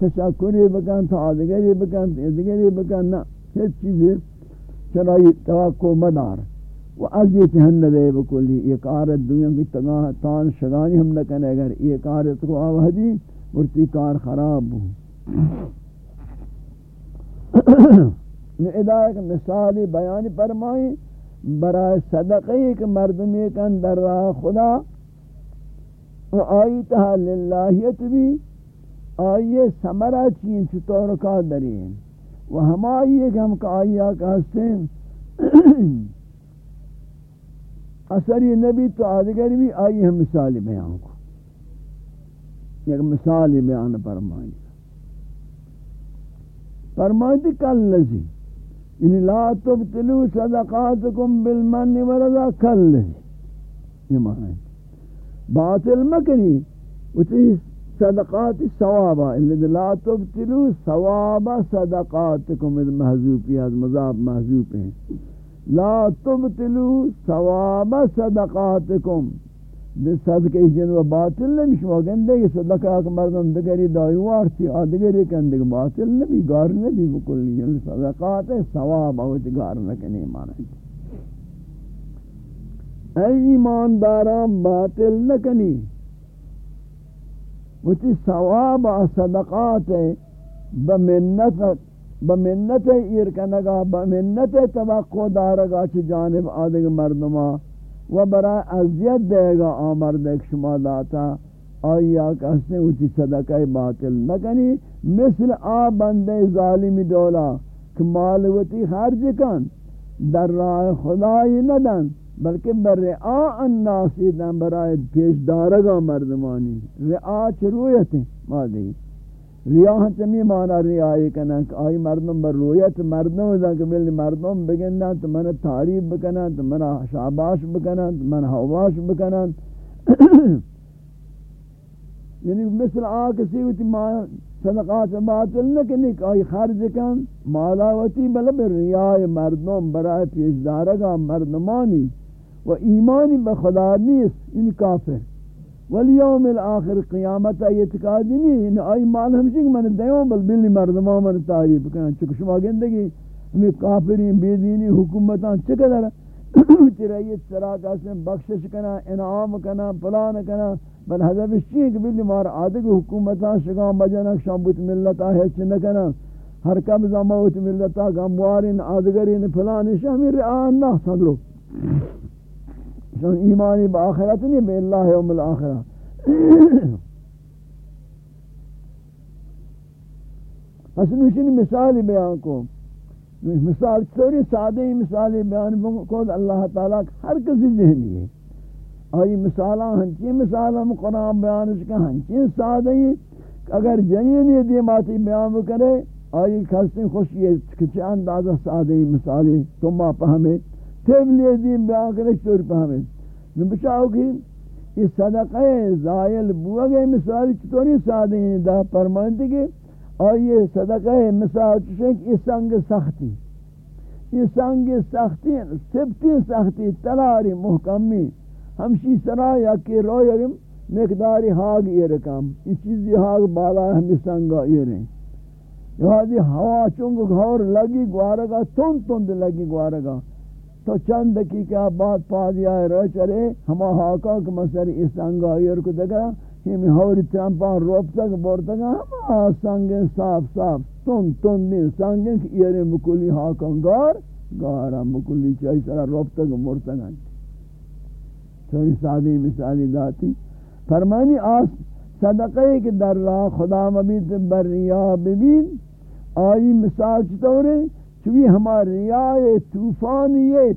تشکری بکن تا آدگری بکن تا آدگری بکن نا ہیچ چیزی چنائی توقع مدار. و عزیت ہن دے بکلی ایک آرت دنیا کی تگاہ تان شگانی ہم نکنے اگر ایک آرت کو آوہدی ورتی کار خراب ہو ادایت مثالی بیانی فرمائی برای صدقی کہ مردمی کن در راہ خدا، و آئی تہا للہیت بھی آئیے سمرہ چین چطور کا درین؟ و ہم آئیے کہ ہم کا آئیہ کہستے ہیں اثری نبی تو آدھگر بھی آئیے ہم مثالی بیان کو۔ ایک مثالی بیان فرمائی۔ فرمائی تھی کل لذی یعنی لا تبتلو صدقاتکم بالمن ورضا کل لذی یہ معنی باطل مکنی وتی صدقات ثوابا یعنی اللي لا تبتلو ثواب صدقاتكم المحذوف از مذاب محذوف ہیں لا تبتلو ثواب صدقاتكم صدقہ جن و باطل نہیں شما گندے کہ صدقہ کہ مردم دگری دائی وارتی آدگری کندے باطل نہیں گار نہیں بکلی یعنی صدقات ثواب ہوتی گار نکنے مانا اے ایمانداران، باطل نکنی. وتی ثواب صدقات بمنت بمنت ایر کنگا بمنت توقع دارگا چی جانب آدھگ مردما، و برای عذیت دے گا آمرد ایک شما داتا آیا کہستے وتی صدقہ باطل نکنی، مثل آ بندے ظالمی دولا، کہ مال وتی خرج کن، در راہ خدای ندن. بلکہ بر رعا الناسی دن برای پیش دارگا مردمانی. رعا چرویت ہیں؟ مادی ریاہ ہاں چمی مانا ریائی کنن؟ کہ آئی مردم بر رویت مردم دن کہ ملی مردم بگنن، تو من تعریف بکنن، تو من شعباش بکنن، تو من حواش بکنن. یعنی مثل آکسی ہوتی صدقات باطل نہ کہ نہیں آئی خرج کن مالاوتی بل بر ریائی مردم برای پیش دارگا مردمانی. و ایمانی بخدا نیست، این کافر. والیوم الاخر قیامت اعتقاد نہیں ان ای مال ہمشی کہ من دیوں بل بلی مردما من تعریف کنا چک شما گندگی ہمیں کافرین بے دینی حکومتاں چقدر تیرائیت سراغ سے بخشش کنا انعام کنا پلان کنا بل حضب اسی کہ بلی مار عادق حکومتاں شگام بجنک شامبوت ملتا ہے چنہ کنا ہر کم زموت ملتا گموارین عادگرین پلان شامی رعان نہ صدرو چون ایمانی با آخرت نہیں بے اللہ یوم الاخرہ پس نوشنی مثالی بیان کو مثال چوری سادہ مثالی بیان کو اللہ تعالیٰ ہر کسی ذہنی ہے. آئی مثالاں ہنچی مثالاں قرآن بیان اس کا ہنچی سادہ ہی اگر جنینی دیماتی بیان کرے، آئی کھستی خوشی ہے کچھ اندازہ سادہ ہی مثالی تم آپ ہمیں تیبلی دین بیان کرے چور پہمیں نبچاو کی یہ صدقہ زائل بوگے مثال چطوری سادے ہیں دا فرمانتے کہ آئیے صدقہ مثال چشیں کہ یہ سنگ سختی یہ سنگ سختی سبتی سختی تلاری محکمی ہمشی سرا یا کہ روی اگم مقداری ہاگ یہ رکم یہ چیزی ہاگ بالا ہمی سنگا یہ رہیں یہ ہوا چونگ گھور لگی گوارگا تون تون لگی گوارگا تو چند دقیقہ بعد پا دیا رو چلے، ہما ہاکا کہ مسر اس انگایر کو دگا ہمی ہوری ترمپان روپ تک بور تک، ہما سنگیں صاف صاف، تن تن دین سنگیں کہ ایرے مکلی ہاکا گار گارا مکلی چاہی سرا روپ تک بور تک چاہی سادی مثالی داتی۔ فرمانی آس صدقے کہ در راہ خدا مبید بر ریا ببین۔ آئی مثال چطورے چوی ہماری ریائے توفانیت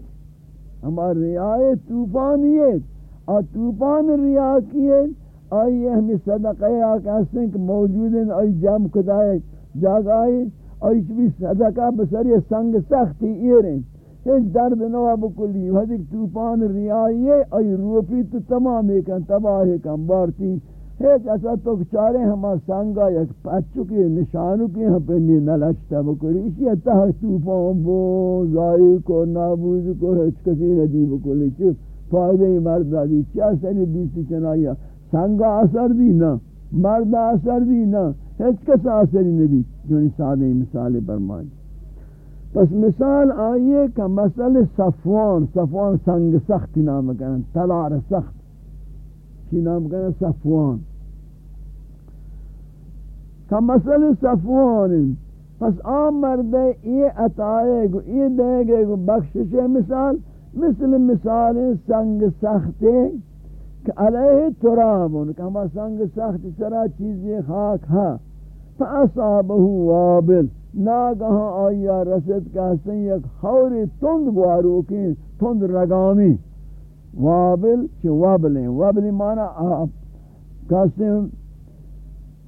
ہماری ریائے توفانیت اور توفان ریا کیت آئی ہمیں صدقہ آکا ہیں کہ موجود ہیں آئی جام کدائے جاگائی آئی چوی صدقہ بسری سنگ سختی ایریں ہیچ درد نوا بکلی حدیق توفان ریائی آئی روپی تو تمام ایکن، تباہ ایکن، بارتی ایک ایسا تو چارے ہما سانگا یک پچو کی، نشانو کی، ہم پہ نی نلشتا بکلی۔ اسی اتحا توفان بو، زائی کو، نابوز کو ہیچ کسی ندی بکلی۔ چی فائدہ ہی مرد دی چی اثری دیسی چنایا سانگا اثر دی نا، مرد اثر دی نا ہیچ کس آسری نبی جو یعنی سادہ مثال برمانی پس مثال آئیے کہ مسئل صفوان صفوان سنگ سخت نام کرن تلار سخت۔ چی نام کرن صفوان۔ کہ مسئل صفوان، پس آم مردے یہ اتائے گو یہ دے گے گو بخشش مثال، مثل مثال سنگ سختے کہ علیہ ترابون کہ ہما سنگ سخت سرا چیزی خاک ہاں فاصابه وابل. ناگہاں آیا رسد کہتے ہیں یک خوری تند گوارو کی تند رگامی. وابل چھ وابلیں وابلی مانا آپ کہتے ہیں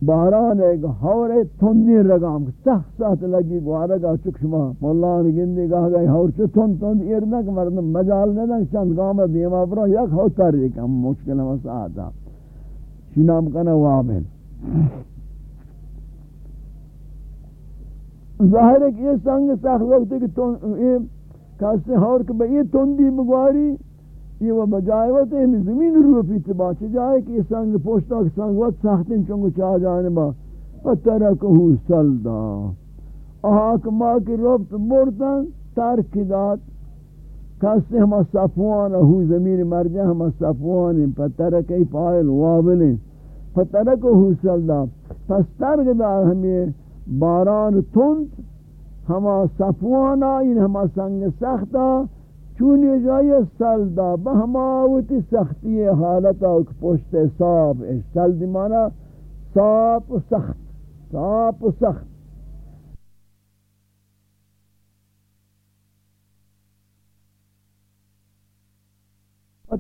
باران ایک ہور تندی رگام سخت سخت لگی گوارگا چکشما مولان گندی گاہ گئی ہور چو تند تند ایرنک مردم مجال ندن چند گام دیما برو یک ہو تر ایک ہم مشکل ہم ساعتا شی نام کنا وابل ظاہر ہے کہ یہ سنگ سخت وقت ہے کہ کہتے ہیں ہور کہ بئی تندی بگواری یہ وہ بجائے ہوتے ہیں زمین رو پی تبا چھ جائے کہ یہ سنگ پوشتا، کہ سنگ وقت ساختن چونگو چاہ جانبا فترکہو سلدا۔ آہاک ماں کی ربط مرتن ترک داد۔ کسی ہما صفوان، ہو زمین مرجع ہما صفوان فترکی پائل وابلیں فترکہو سلدا۔ پس ترک دا ہمیں باران تند، ہما صفوانا ان ہما سنگ سختا چونی جای سلدا بہماوتی سختی حالتا کہ پشت صاف سلد مانا صاف و سخت صاف و سخت۔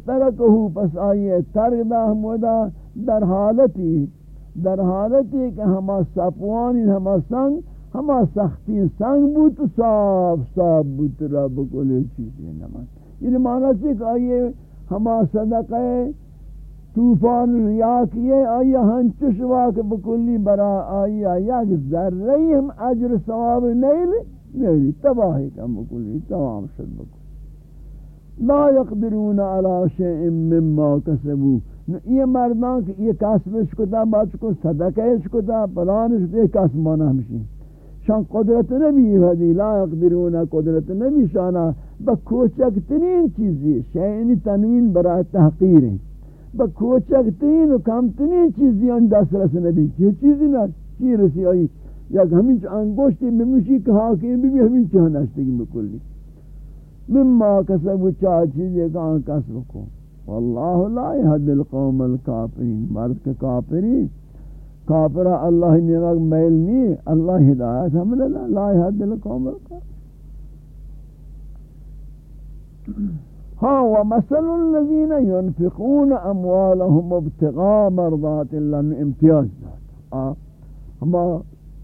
ترکہو پس آئیے ترک دا ہمودا در حالتی در حالتی کہ ہما صفوانی ہما سنگ ہما سختی سنگ بود صاف صاف بود رب کلی چیزی نمان یہ یعنی معنی سے کہ آئیے ہما صدقہ توفان ریا کیے آئیے ہنچش واقع بکلی برا آئیے یک ذرہی ہم عجر ثواب نہیں نہیں تباہی کم بکلی، تمام شد بکلی. لا يقدرون على شيء مما كسبوا یہ مردان کہ یہ کسبش کتا بچ کو صدقہ کتا پلانش دے کسب مانا ہمشین شان قدرت نبی ہدی لا يقدرون قدرت نبی شانا. بکوچک ترین چیزی شیئنی تنوین برای تحقیر. ہیں بکوچک ترین و کم ترین چیزی ان دست رس نبی. چی چیزی نا؟ چی رسی آئی؟ یا ہمین چو انگوشتی ممشی کہا کہ بھی ہمین چو ہنشتگی بکلی. مما کسب چاہ چیزی کہاں کسب کو واللہ لا يهد القوم الكافرین مرد کے کافرین کافرہ اللہ نمک میل نہیں اللہ ہدایت ہم لنا لا يهد القوم ہاں ومثل الذين ينفقون اموالهم ابتغاء مرضات الله امتیاز داتا ہما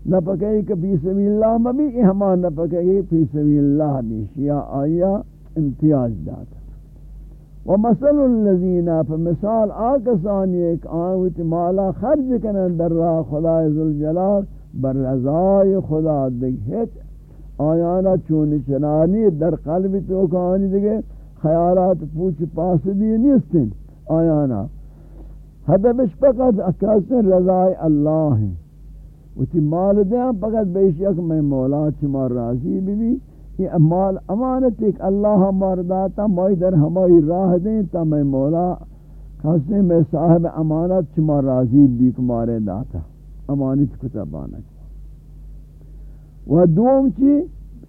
نپکئی کہ فی سبیل اللہ مبی ہما نپکئی فی سبیل اللہ بھی شیعہ آیا امتیاز داتا ومثل الذين فمثال آکسانی ایک آنویت مالا خرج کنن در راہ خدا ذوالجلال، بر رضای خدا دیکھ آیانا چونی چنانی در قلب تو کہانی دیگے خیالات پوچھ پاس دی نیستن آیانا حدبش فقط اکاسن رضای اللہ ہیں و وچی مال دیں فقط بیشک میں مولا چما راضی بھی بھی یہ مال امانت ایک اللہ مرداتا مائی در ہمائی راہ دیں تا، میں مولا خاصے میں صاحب امانت چما راضی بھی کمارے داتا امانت کتابانا و دوم چی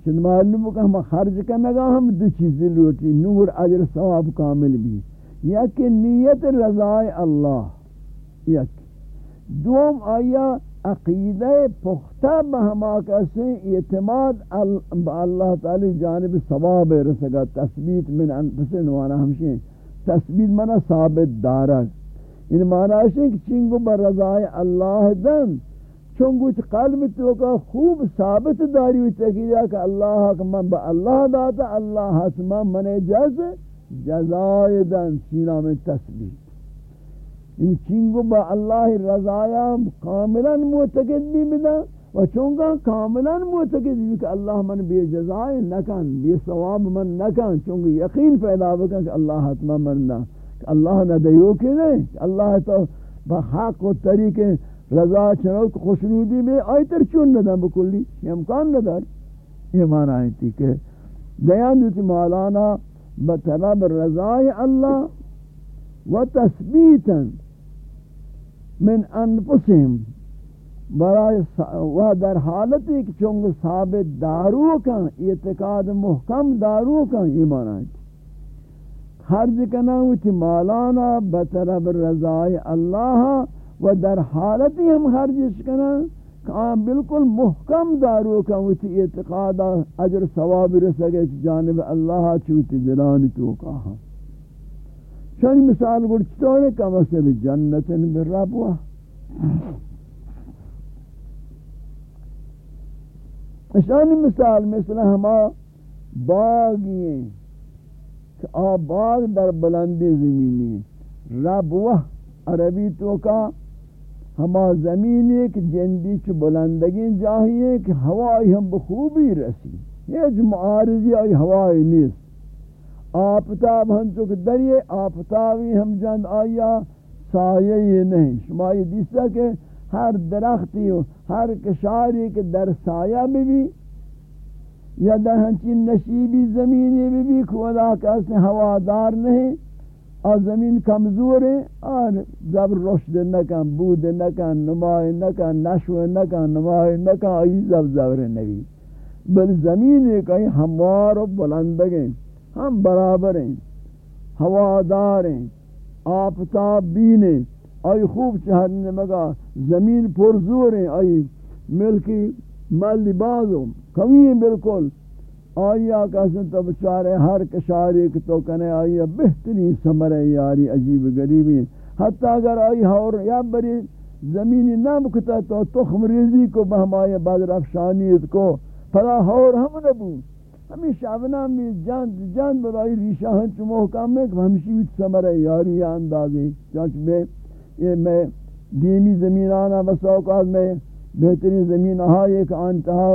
چند معلوم کہ ہم خرج کرنگا ہم دو چیزیں لوٹی، نور عجر ثواب کامل بھی۔ یک نیت رضای اللہ، یک۔ دوم آیا عقیدہ پختہ بہما کسی اعتماد با اللہ تعالی جانب ثواب رسگا، تثبیت من انفسن وانا ہمشین۔ تثبیت منا ثابت دارک ان معنی ہے کہ چنگو بر رضای اللہ دن چونگو چ قلب تو کا خوب ثابت داری ہوئی تقیدہ کہ اللہ کا من با اللہ داتا، اللہ حسما من جز، جزائے دن، سینہ میں تثبیت۔ ان چنگو با اللہ رضایا کاملا معتقد بھی بدا و چونگا کاملا معتقد بھی کہ اللہ من بے جزائے نکن، بے ثواب من نکن، چونگا یقین پیدا بکن کہ اللہ حتما من نہ کہ اللہ نہ دیو کہ نہیں اللہ تو بحق و طریق رضا چنوک خوشنودی میں آئی تر چون ندن بکلی، یہ امکان ندار یہ معنی ہے تھی کہ دیان دیتی مولانا بطلب رضای اللہ و تثبیتا من انفسهم. برای و در حالتی کہ چونگ ثابت دارو کن، اعتقاد محکم دارو کن ایمان آئی خرج کنا ہوتی مولانا بطلب رضای اللہ و در حالتی ہم خرجش کنا کہ بالکل محکم دارو کا وتی اعتقاد، اجر ثواب رسگے جانب اللہ چوتی دلان تو کہا شانی مثال گوڑ چطور کا مثل جنت بالربوہ شانی مثال مثل ہما باغی ہیں کہ آب باغ در بلندی زمینی ہیں ربوہ عربی تو کا ہما زمین ایک جندی چ بلندگی جاہیے کہ ہوائی ہم بخوبی رسی یہ جو معارضی آئی ہوائی نیست. آفتاب ہم چک دریئے آفتابی ہم جند آیا، سایہ یہ نہیں۔ شما یہ دیسا کہ ہر درختی ہو ہر کشاری کے در سایہ میں بھی، یا در ہنچین نشیبی زمینی میں بھی کھولا کہ اس نے ہوادار نہیں۔ اور زمین کمزور ہے اور زب رشد نکن، بود نکن، نمای نکن، نشو نکن، نمای نکن، آئی زب زبر نبی۔ بل زمین ایک آئی ہموار و بلندگ ہیں ہم برابر ہیں، ہوادار ہیں، آفتاب بین ہیں۔ آئی خوب چہرنے مگا، زمین پرزور ہیں۔ آئی ملکی ملی بازو کمی ہیں بالکل۔ آئی آیا کسن تو بچارے ہر کشاری کی تو کنے۔ آیا بہترین سمرے یاری عجیب غریبی حتی اگر آئی ہور یا بری زمینی نہ بکتا تو تخم ریزی کو، بہمائے بدر افشانیت کو۔ فلا ہور ہم نبو ہمیں شعبنا میں جان جان برائی ریشہ ہن چو محکم ہے کہ ہمشی وچ سمرے یاری اندازی چانچ میں یہ میں دیمی زمینانا بس اوقات میں بہترین زمین آئی ایک انتہا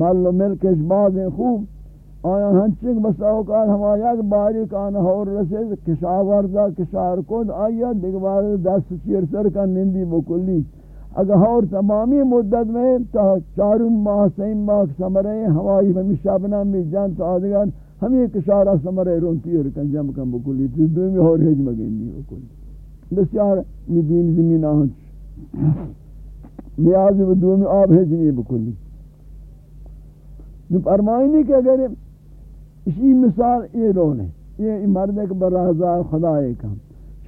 مل و ملکش باز خوب آیا ہنچنگ بس اوقات ہم آیا کہ باریک آنا ہور رسے کشاورزا کشار آیا، دیکھ بار دست چیر سر کا نندی بکلی۔ اگر ہور تمامی مدت میں تا چارم ماہ، سیم ماہ سمرے ہمائی ہمی شابنا میں جان تو آدھگار ہمیں کشارہ سمرے رونتی رکن جم کن بکلی تو دومی ہور حج مگینی بکلی۔ بسیار می دین زمین آنچ۔ نیازی و دومی آب حجنی بکلی۔ نو فرمائنی کہ اگر اسی مثال یہ رون ہے۔ یہ مرد ایک برازا خدا ایک ہم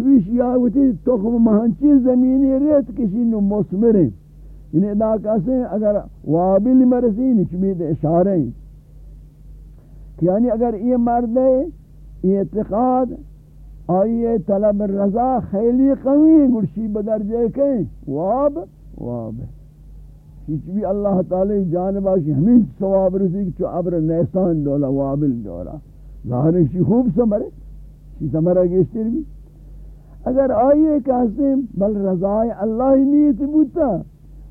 چویش یا ہوتی تخم مہنچی زمینی ریت کسی نو مصمر ہیں یعنی ادا کسے اگر وابل مرسین چمید اشارے ہیں۔ یعنی اگر یہ مرد ہے، یہ اعتقاد آئیے طلب رضا خیلی قوی گرشی بدرجے کے واب واب ہے۔ چیچ بھی اللہ تعالی جانب ہمیں ثواب رسی چو عبر نیسان دولا، وابل دولا۔ ظاہر ہے خوب سمرے چی سمرہ گیشتر بھی۔ اگر آئیے کہتے بل رضای اللہ نیت بوتا،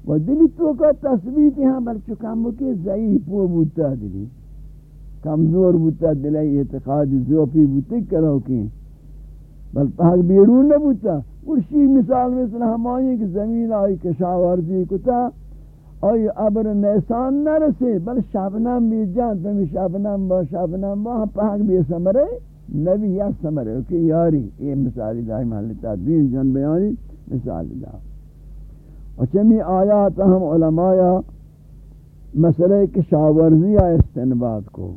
و دلی تو کا تثبیت یہاں، بل چکم کے ضعیف وہ بوتا دلی۔ کمزور بوتا دلی اعتقاد زوپی بوتا کرو کی بل پاک بیرون نہ بوتا۔ ورشی مثال مثل ہمائی کہ زمین آئی کشاورزی کتا۔ آئی ابر نیسان نرسے بل شابنام بھی جان تمی شابنام با شابنام با پاک بھی سمرے۔ نبی یا سمرے کہ یاری، یہ مثالی دائی محلتا دین جن بیانی مثالی دا اور چمی آیات ہم علماء مسئلہ کشاورزی یا استنباد کو۔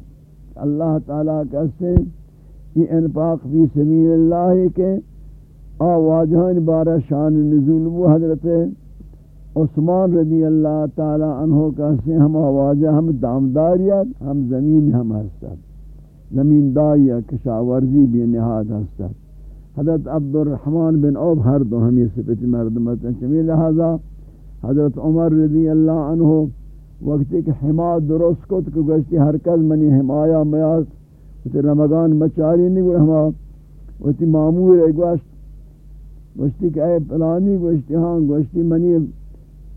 اللہ تعالیٰ کہتے یہ انفاق فی سبیل اللہ کے آواجہان بارہ شان نزول وہ حضرت عثمان رضی اللہ تعالی عنہ کا سے ہم آواجہ ہم دامداریت ہم زمین، ہم ہستت زمین دائیا کشاورزی بھی نہاد ہستت حضرت عبد الرحمن بن عوب ہر دو ہم صفت مردمت چمی لہذا حضرت عمر رضی اللہ عنہ وقتی کہ حمایت درست کو گشتی ہر کل منی حمایہ میاد. وقتی رمضان مچاری نہیں گوڑ ہما وقتی معمور ہے گوشت. گوشتی کہ اے پلانی گوشتی ہاں گوشتی منی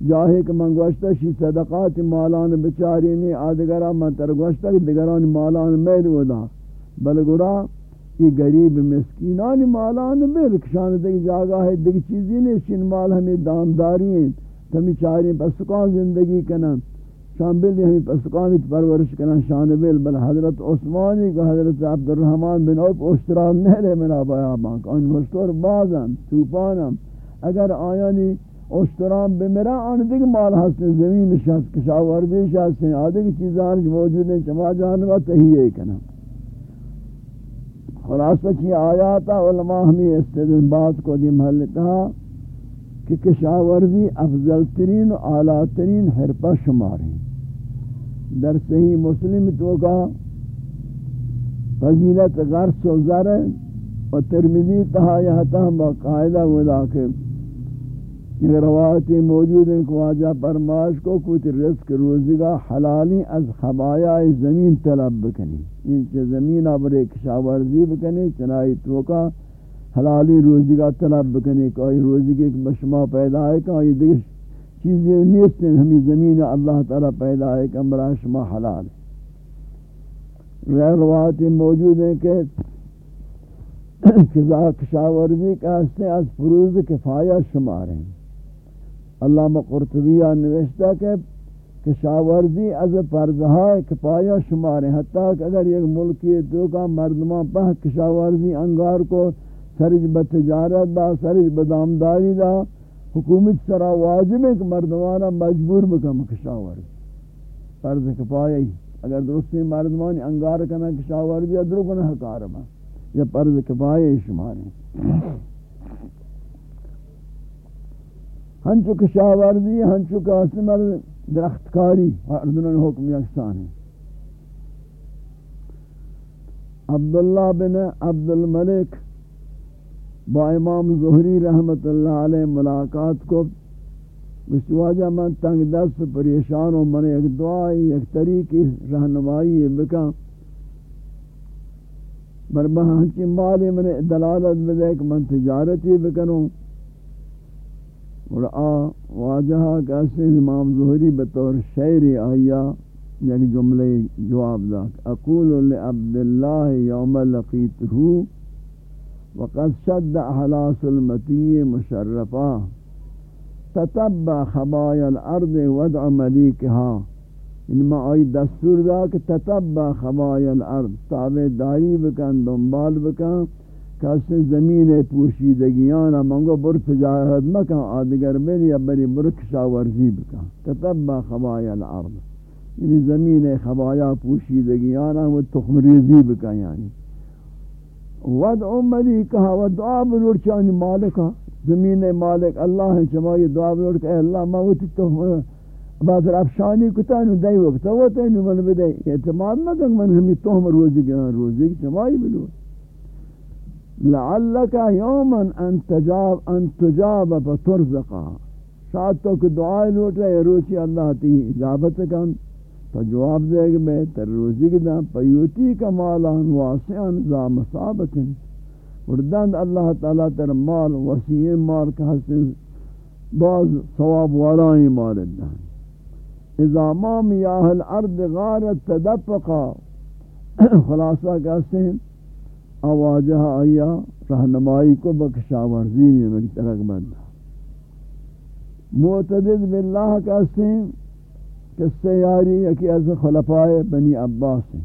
جاہے کہ من گوشتا شی صدقات مالان بچاری نہیں آدگرہ من تر گوشتا کہ دگران مالان میل ودا۔ بل گرا یہ غریب مسکینان مالان میل، کشان دیکھ جاگا ہے دیکھ چیزی نہیں شن مال ہمیں دامداری ہیں۔ تمی چاری پسکان زندگی کنن۔ شان بلی ہمیں پسکانی پرورش کنن، شان بل بل حضرت عثمانی کو حضرت عبد الرحمن بن اوپ اشترام نہرے منا بایا بانک۔ ان مشتور بازن توپانم اگر آیانی اشترام بمیرا آن دیکھ مال ہستن زمین شخص کشاوردی شخص ہیں آدھے کی چیزان موجود ہیں چما جانبا تہیے کنن خلاصہ چی آیاتا علماء ہمیں استدن بات کو دی محلتا کہ کشاورزی افضل ترین و اعلیٰ ترین حرپہ شمار ہیں در صحیح مسلم تو کا فضیلت غرص و ذر و ترمزی تہا یہتا باقاعدہ ودا کے یہ روایتی موجود ہیں کہ واجہ پرماش کو کچھ رزق روزگا حلالی از خبایا زمین طلب بکنی۔ ان سے زمین اب ایک کشاورزی بکنی چنائی تو کا حلالی روزگا طلب بکنی۔ کوئی روزگی ایک بشما پیدا ہے کہ دیکھ چیزیں نیست ہیں، ہمیں زمین اللہ تعالی پیدا ہے کہ امرا شما حلال غیر روایتی موجود ہیں کہ کشاورزی کا ہستے از فروز کفایہ شمار ہیں۔ علامہ قرطبیہ نوشتہ کہ کشاورزی از پرزہا کفایہ شمار ہیں حتیٰ کہ اگر ایک ملکی تو کا مردمان پہ کشاورزی انگار کو سرج بتجارت دا، سرج بدامداری دا، حکومت سرا واجب ہے کہ مردمانا مجبور بکم کشاورزی۔ پرز کفایہ ہی۔ اگر درستی مردمان انگار کنا کشاورزی، ادرو کنا حکارما یا پرز کفایہ ہی شمار ہیں ہنچو کشاورزی ہنچو کاسمر درخت کاری اردنان حکم یکسان ہے عبداللہ بن عبد الملک با امام ظہری رحمت اللہ علیہ ملاقات کو بشواجہ من تنگ دست پریشان و من ایک دعائی ایک طریقی رہنمائی بکا بربہ ہنچی مالی من دلالت بدے کہ من تجارتی بکنوں۔ اور آ واجہ کیسے امام ظہری بطور شعری آیا، یک جملے جواب دا اقول لعبد اللہ یوم لقیتہو وقد شد احلاس المتی مشرفا تتبع خبایا الارض ودع ملیکہا یعنی انما آئی دستور دا کہ تتبع خبایا الارض تابع داری بکن، دنبال بکن کسی زمین پوشیدگیانا منگو بر تجاہد مکن آدگر بری یا بری بر کشاورزی بکن. تتبع خبایا الارض. یعنی زمین خبایا پوشیدگیانا و تخم ریزی بکن یعنی. ودعو ملیکہ و دعا بلور چانی مالکہ زمین مالک اللہ ہے چمائی دعا بلور کہ اے اللہ موتی تخم بعد افشانی کتانو دی وقت وہ تینو من بدے اعتماد مکن، من ہمی تخم روزی گنا روزی چمائی بلور. لعلک یوما ان تجاب ان تجاب فترزقا شاید تو کہ دعائے لوٹ رہے روچی اللہ تی اجابت کن. تو جواب دے گا میں تر روزی گدا پیوتی کا مالان واسعان ذا مصابت. وردند اللہ تعالی تر مال، وسیع مال کا حسن بعض ثواب والائیں مال دان اذا ما میاہ الارض غارت تدفقا. خلاصہ کہتے ہیں آواجہ آیا، رہنمائی کو بخشا ورزی نے میں بندہ۔ معتدد باللہ کہتے ہیں کہ سیاری یکی از خلفائے بنی عباس ہیں۔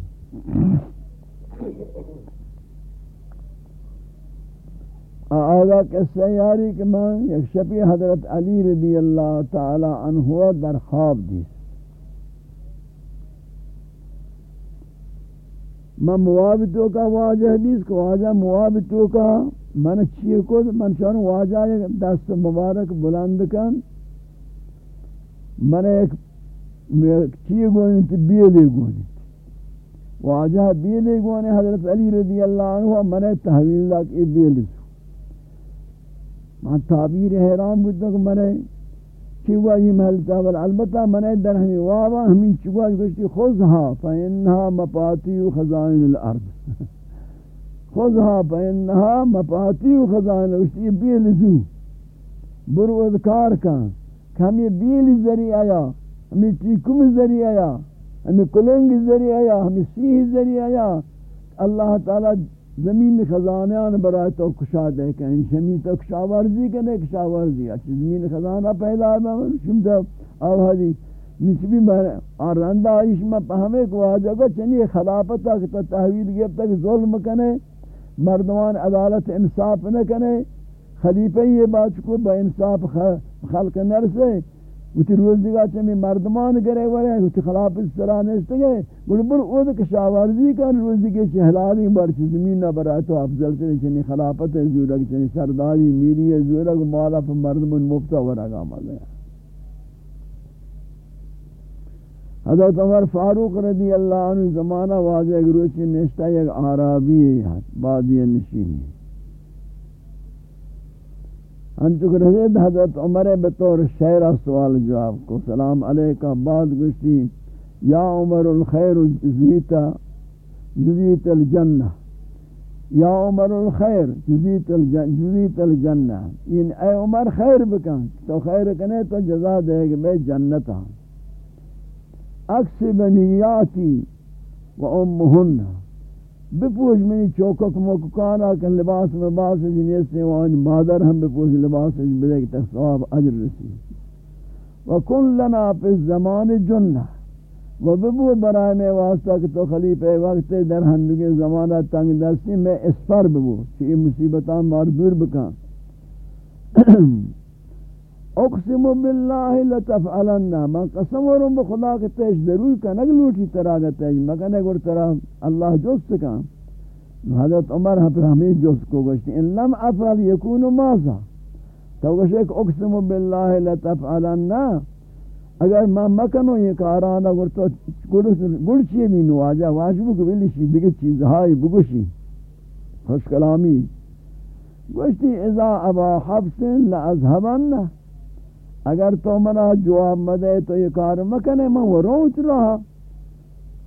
آگا کہ سیاری کہ میں یک شپی حضرت علی رضی اللہ تعالی عنہ در خواب دیس۔ من موابتوں کا واجہ حدیث کو واجہ موابتوں کا من چیئے کو من چاہوں واجہ دست مبارک بلند کن من ایک چیئے گونی تی بیلے گونی واجہ بیلے گونی حضرت علی رضی اللہ عنہ من تحویل لاک بیلے سو من تعبیر حیران بودتا کہ من چوا یہ محلتا ول البتہ من در ہمیں واوا ہمیں چوا گشتی خذها فانها و خزائن الأرض۔ خذها فانها و خزائن گشتی بیلزو برود کار کا ہمیں بیل ذریعہ یا ہمیں چیکم ذریعہ یا ہمیں کلنگ ذریعہ یا ہمیں سیح ذریعہ یا اللہ تعالی زمین خزانیان برای تو کشا دے کہ ان زمین تو کشاورزی کنے کشاورزی اچھی زمین خزانہ پیدا ہے، میں شم تو آوازی نسبی میں آرندہ آئیش میں پہمے کو آجا گا چنی خلافتا کہ تا تحویل گیا تک ظلم کنے، مردمان عدالت انصاف نہ کنے، خلیفہ یہ بات کو با انصاف خلق نرسے وتی روز دیگا چمی مردمان گرے ورے وتی خلاف اس طرح نشتے گئے۔ بل بل او کشاورزی کن روز دیگے چھ حلالی بر چھ زمین نہ برا، تو افضل تے چنی خلافت زورگ، چنی سرداری، میری زورگ مالا پر مردمان مفتا ورگا مالا حضرت عمر فاروق رضی اللہ عنہ زمانہ واضح گروچی نشتہ، یک عرابی ہے بادی نشینی۔ انچک رضید حضرت عمر بطور شہرہ سوال جواب کو سلام علیکہ بعد گشتی یا عمر الخیر جزیتا جزیت الجنہ یا عمر الخیر جزیت الجنہ یعنی اے عمر خیر بکن تو خیر کنے تو جزا دے گے میں جنتا عکس بنیاتی و امہن بپوش منی چوکک موککانا کن لباس لباس جنیس جی سے وان مادر ہم بپوش لباس جی بدے کہ تک ثواب عجر رسی۔ و کن لنا پی الزمان جنہ۔ و ببو برای میں واسطہ کہ تو خلیفہ وقت در ہندگی زمانہ تنگ دستی میں اس پر ببو کہ مصیبتان مار دور بکان اقسم بالله لتفعلن. من قسم ورم بخدا کے تیج ضرور کا نگ لوٹی طرح کا تیج مگر گر طرح اللہ جوست کا حضرت عمر پر ہمیں جوست کو گشتی ان لم افعل یکون ماذا. تو گوش ایک اقسم بالله لتفعلن. اگر میں مکنو یہ کارانا گر تو گڑ چیئے بھی نواجہ واجبو کو بلیشی. دیکھ چیز ہائی بگوشی. خوش کلامی گوشتی اذا ابا حفظ لازہبن اگر تو منا جواب مدے تو یہ کار مکنے، من وروچ رہا۔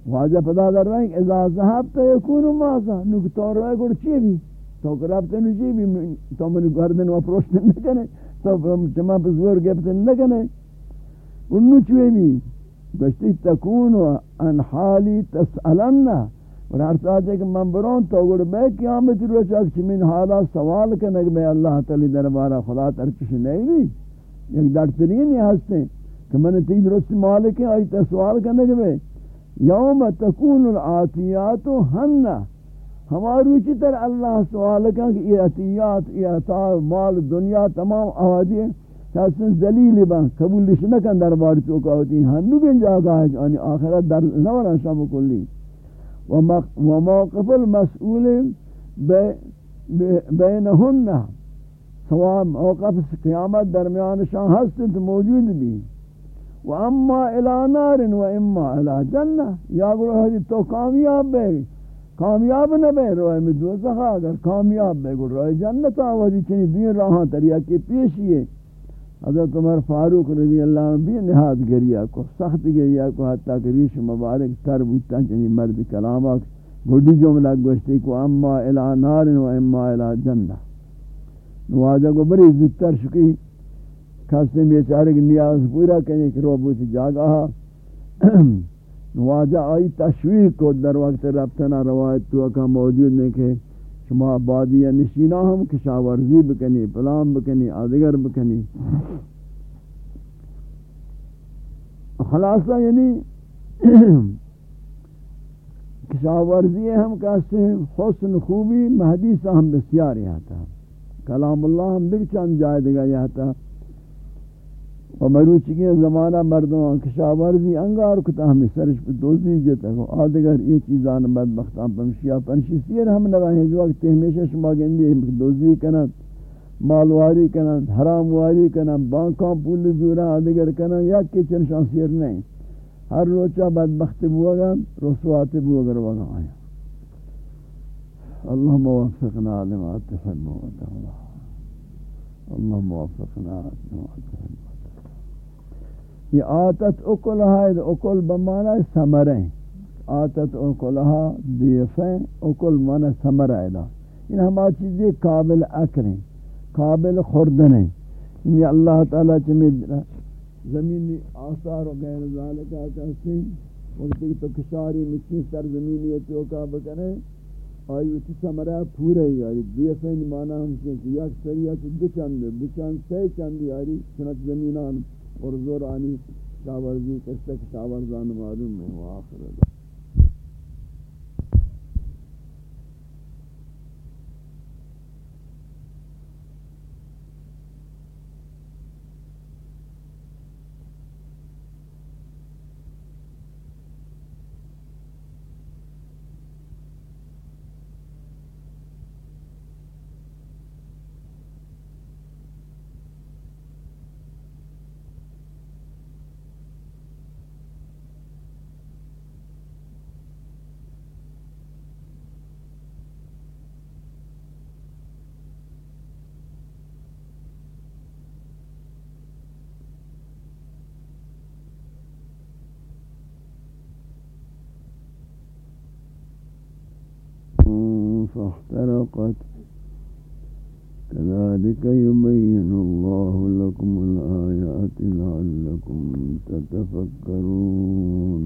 واجہ پدا در رہا ہے اذا ذہب تو یکون مازا۔ نوک تو رہا ہے گوڑ چی بھی؟ تو کراب تو نجی بھی؟ تو منی گردن و پروشتن نکنے۔ تو جمع بزور گفتن نکنے۔ انو چوئے بھی؟ گشتی تکون ان حالی تسألن۔ اور ہر ساتھ ہے کہ من برون تو گوڑ بے قیامت روچ۔ اکچ من حالا سوال کنگ بے اللہ تعالی دربارہ خدا ترچش نہیں۔ بھی ایک درترین یہ ہستے کہ میں نے تی درست مالک ہے آئی تسوال کرنے کے بے یوم تکون العاتیات ہن ہمارو چی تر اللہ سوال کرنے کہ یہ عطیات یہ عطا، مال، دنیا تمام آوازی. ہیں چاہتن زلیل با قبول لشنکن دربار چوکا ہوتی ہیں ہنو بین جاگا ہے یعنی آخرت در نورا شام کلی. وموقف المسئول بینہن ثواب اوقف قیامت درمیان شان ہست موجود بھی و اما الى نار و اما الى جنہ یا گروہ ہے تو کامیاب بے کامیاب نہ بے روئے میں دوزخ اگر کامیاب بے گروہ جنت آوازی. چنی دین راہاں تریا کے پیشی ہے حضرت عمر فاروق رضی اللہ عنہ بھی نہاد گریا کو، سخت گریا کو، حتیٰ کہ ریش مبارک تر بودتا چنی مرد کلامہ گھڑی جملہ گوشتی کو، اما الى نار و اما الى جنہ نوازہ کو بڑی زدتر شکی۔ کھاستے بیچارے کی نیاز پورا کرنے کی روبو جاگا نوازہ آئی تشویق کو در وقت ربطنا روایت تو اکا موجود نہیں کہ شما بادی نشینہ ہم کشاورزی بکنی پلام بکنی، آدگر بکنی۔ خلاصہ یعنی کشاورزی ہم کہتے ہیں، حسن خوبی، مہدی ہم بسیار یہاں تھا کلام اللہ ہم دیکھ چند جائے دگا جاتا و مروچی کے زمانہ مردوں کشاورزی انگار کتا ہمیں سرش پہ دوزی جتا ہے۔ آدھگر یہ چیزان بدبختان پمشیا پنشی سیر ہم نگاہ ہیں۔ جو وقت ہمیشہ شما گندی ہیں۔ دوزی کنن، مالواری کنن، حرام واری کنن بانکان پول زورا آدھگر کنن۔ یا کی چنشان سیر نہیں۔ ہر روچہ بدبخت بوگا، رسوات بوگا وگا آیا۔ اللهم وفقنا لما تحب وترضى. اللهم وفقنا لما تحب یہ آتت اکلها ہے، اکل بمانا سمرے آتت اکلها دیفیں اکل مانا سمرہ ہے ان ہما چیزیں قابل اکریں قابل خوردنیں یعنی اللہ تعالیٰ چمید زمینی آثار و غیر ذالکہ کہتے ہیں وقتی تو کشاری مچی سر زمینی توکا بکنے آئی وچی سمرہ پورے یاری دیفین مانا ہم کہ یک سریعہ سریعت دو چند دو چند سی چند یاری سنت زمینان اور زور آنی شاورزی کستک شاورزان معلوم ہے، وہ آخر اللہ فاحترقت كذلك يبين الله لكم الآيات لعلكم تتفكرون.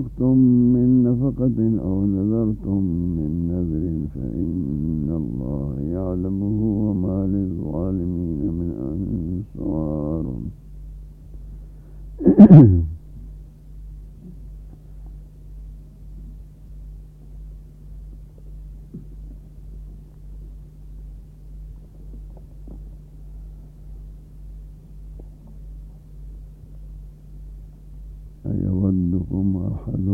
أنفقتم من نفقة أو نذرتم من نذر فإن الله يعلمه وما للظالمين من أنصار أيودكم أحد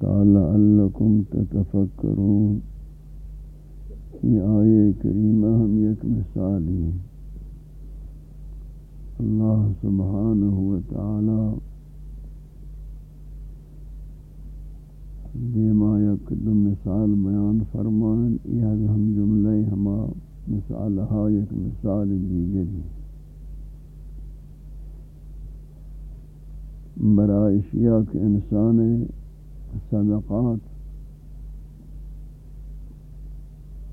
قال لعلكم تتفكرون یہ آئے کریمہ ہم یک مثالی اللہ سبحانہ وتعالی دیما یک دو مثال بیان فرمان یہ ہم جملے ہما مثال ہا یک مثال دیگری برای اشیاء کے انسان صدقات.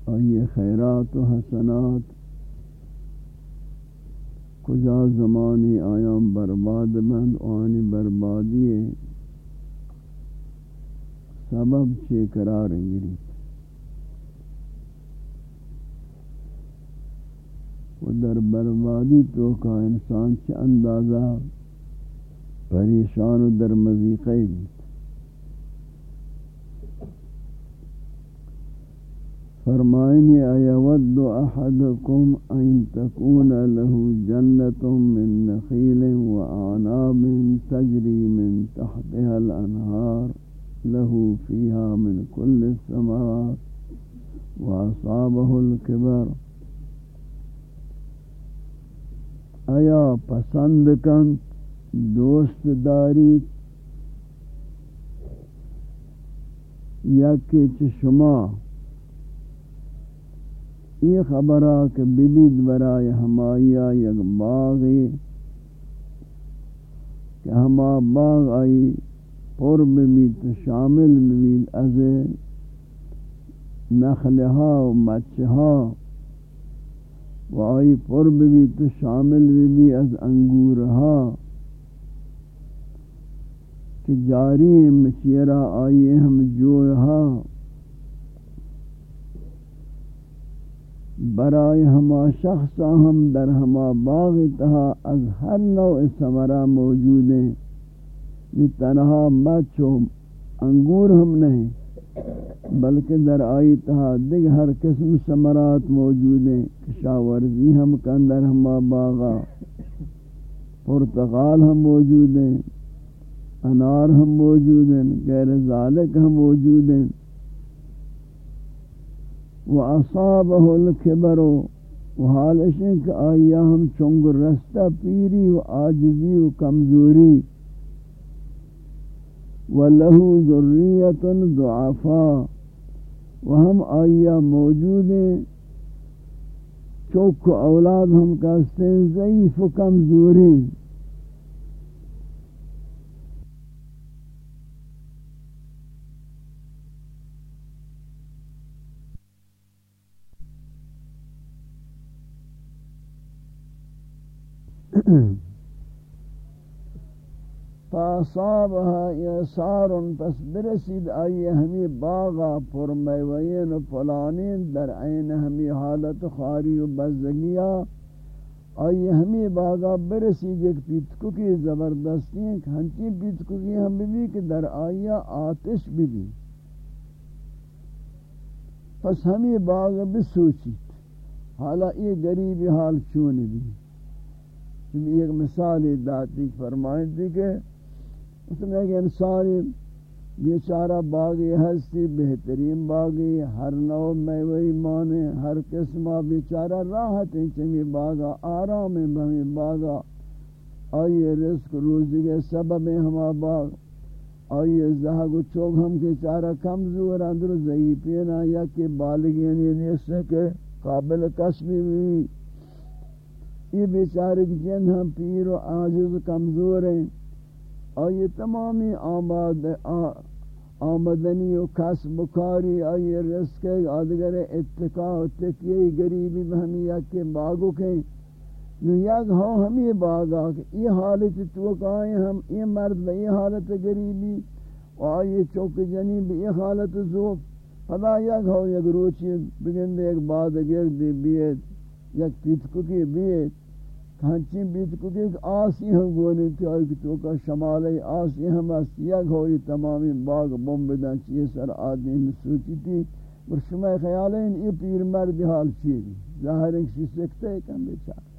اور یہ خیرات و حسنات. کجا زمانی آیام برباد بند آنی بربادی. سبب چے قرار گری و در بربادی تو کا انسان چه اندازہ پریشان و در مزیقی بھی فرمائنی ایود احدکم ان تکون له جنت من نخیل و آناب تجری من تحتها الانهار له فيها من كل الثمرات وأصابه الكبر ایا پسند کن دوست داری یا کہ شما یہ خبرہ کہ ببید برای ہمایا یک باغی کہ ہما باغ آئی پر ببید شامل ببید از نخلہا و مچہا و آئی پر ببید شامل ببید از انگورہا کہ جاری مچیرہ آئیے ہم جو ہاں برای ہما شخص ہم در ہما باغ تہا از ہر نوع ثمرہ موجود ہیں۔ تنہا مچو انگور ہم نہیں، بلکہ در آئی تہا دیکھ ہر قسم ثمرات موجود ہیں۔ کشاورزی ہم کندر ہما باغا پرتغال ہم موجود ہیں۔ انار ہم موجود ہیں، غیر ذالک ہم موجود ہیں۔ وَأَصَابَهُ الْكِبَرُ وحالشیں کہ آیا ہم چونگ رستہ پیری و آجزی و کمزوری۔ وَلَهُ ذُرِّيَّةٌ ضُعَفَا و ہم آیا موجود ہیں۔ چوک اولاد ہم کہتے ہیں، ضعیف و کمزوری۔ فاصابها یسار پس برسید آئی ہمی باغا پر میوین و پلانین در عین ہمی حالت خاری و بزگیا. آئی ہمی باغا برسید ایک پیتکو کی زبردستی ہیں ہنچی پیتکو کی ہم بھی کہ در آیا آتش بھی بھی پس ہمی باغ بسوچید. حالا یہ غریبی حال چون بھی تم ایک مثال داتی فرمائیں تھی کہ اس میں ایک انسانی بیچارہ باغی ہستی، بہترین باغی، ہر نو میوئی مانے، ہر قسمہ بیچارہ راحت چمی باغا، آرام بہمی باغا۔ آئیے رزق، روزی کے سبب ہما باغ۔ آئیے زہگ و چوگ ہم کے چارہ کمزور، اندر ضعیفینا یا کہ بالگینی نیسے کے قابل قسمی بھی۔ یہ بیچارے کی جن ہم پیر و عاجز کمزور ہیں۔ اور یہ تمامی آماد آمدنی و کسب و کاری آئی رزق، آدگر اتقاء و تکیہ گریبی بہمی یکی باغو کے نو یک ہو ہم یہ باغا کہ یہ حالت توقعیں ہم یہ مرد بے یہ حالت گریبی و آئی چوک جنی بے یہ حالت زوف پدا یک ہو یک روچی بگن ایک بعد گرد بیت یک پیتکو کی بیت ہنچین بیت کو کہ آسی ہم گونے تھی آئی کہ تو کا شمالی آسی ہم اسیگ ہوئی تمامی باغ بم بدن چیئے سر آدمی میں سوچی تھی۔ اور شما خیال ہے یہ پیر مرد حال چیئے ظاہر ہے کہ سکتے ہیں کم بیچارہ۔